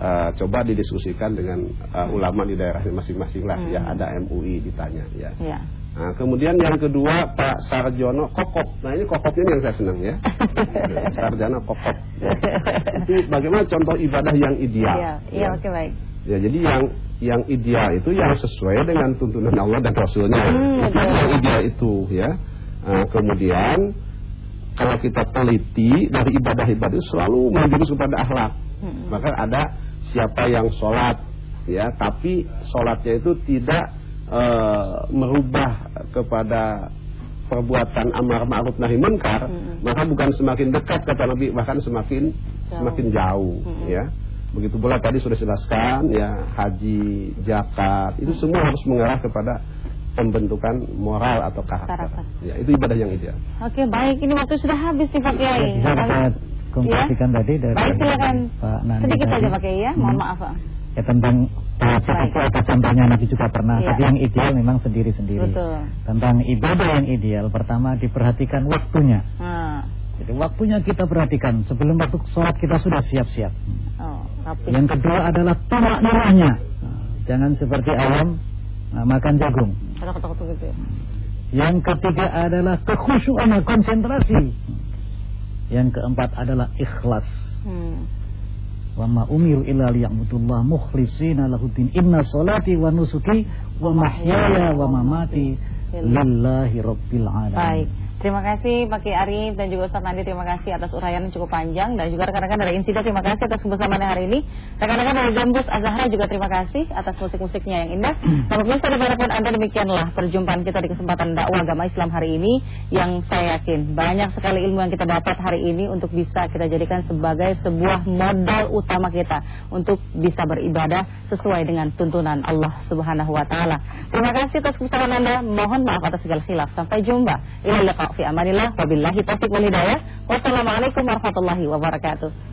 uh, coba didiskusikan dengan uh, ulama di daerah masing-masing lah ya. hmm. ya ada MUI ditanya ya. ya. Nah, kemudian yang kedua Pak Sarjono Kokop. Nah ini Kokopnya yang saya senang ya. [laughs] Sarjana Kokop. Itu bagaimana contoh ibadah yang ideal? Iya, iya ya. oke baik. Ya jadi yang yang ideal itu yang sesuai dengan tuntunan Allah dan Rasulnya. Hmm, yang ideal itu ya. Nah, kemudian kalau kita teliti dari ibadah-ibadah itu selalu menjurus kepada akhlak. Hmm. Maka ada siapa yang sholat ya, tapi sholatnya itu tidak e, merubah kepada perbuatan amar ma'ruf nahi munkar, hmm. maka bukan semakin dekat kata Nabi, bahkan semakin jauh. semakin jauh, hmm. ya. Begitu pula tadi sudah jelaskan ya haji, zakat, itu semua harus mengarah kepada pembentukan moral atau karakter. karakter. Ya, itu ibadah yang ideal. Oke, baik. Ini waktu sudah habis nih Pak Kiai. Saya komparasikan ya? tadi dari Baik, silakan. Pak Nandi Sedikit saja Pak Kiai ya. Mohon hmm. maaf Pak ya tentang seperti apa contohnya Nabi juga pernah ya. tapi yang ideal memang sendiri-sendiri. Tentang ibadah yang ideal pertama diperhatikan waktunya. Hmm. jadi waktunya kita perhatikan sebelum waktu sholat kita sudah siap-siap. Oh, yang kedua adalah tumak nirahnya jangan seperti ayam nah, makan jagung. Yang ketiga adalah kekhusyuan konsentrasi. Yang keempat adalah ikhlas. Hmm wa ma umiru illa liya'budullah mukhlishina lahuddin inna salati wa nusuki wa mahyaya wa mamati lillahi rabbil alamin. Baik Terima kasih Pak Ki Arif dan juga Ustaz Nandi terima kasih atas uraian cukup panjang dan juga rekan-rekan dari Insida terima kasih atas kebersamaan hari ini. Rekan-rekan dari Gambus Azahra juga terima kasih atas musik-musiknya yang indah. Dan pemirsa pun Anda demikianlah perjumpaan kita di kesempatan dakwah agama Islam hari ini yang saya yakin banyak sekali ilmu yang kita dapat hari ini untuk bisa kita jadikan sebagai sebuah modal utama kita untuk bisa beribadah sesuai dengan tuntunan Allah Subhanahu wa taala. Terima kasih atas kebersamaan Anda. Mohon maaf atas segala khilaf. Sampai jumpa. Ila fi amanillah wabillahi taufiq wal hidayah. Wassalamualaikum warahmatullahi wabarakatuh.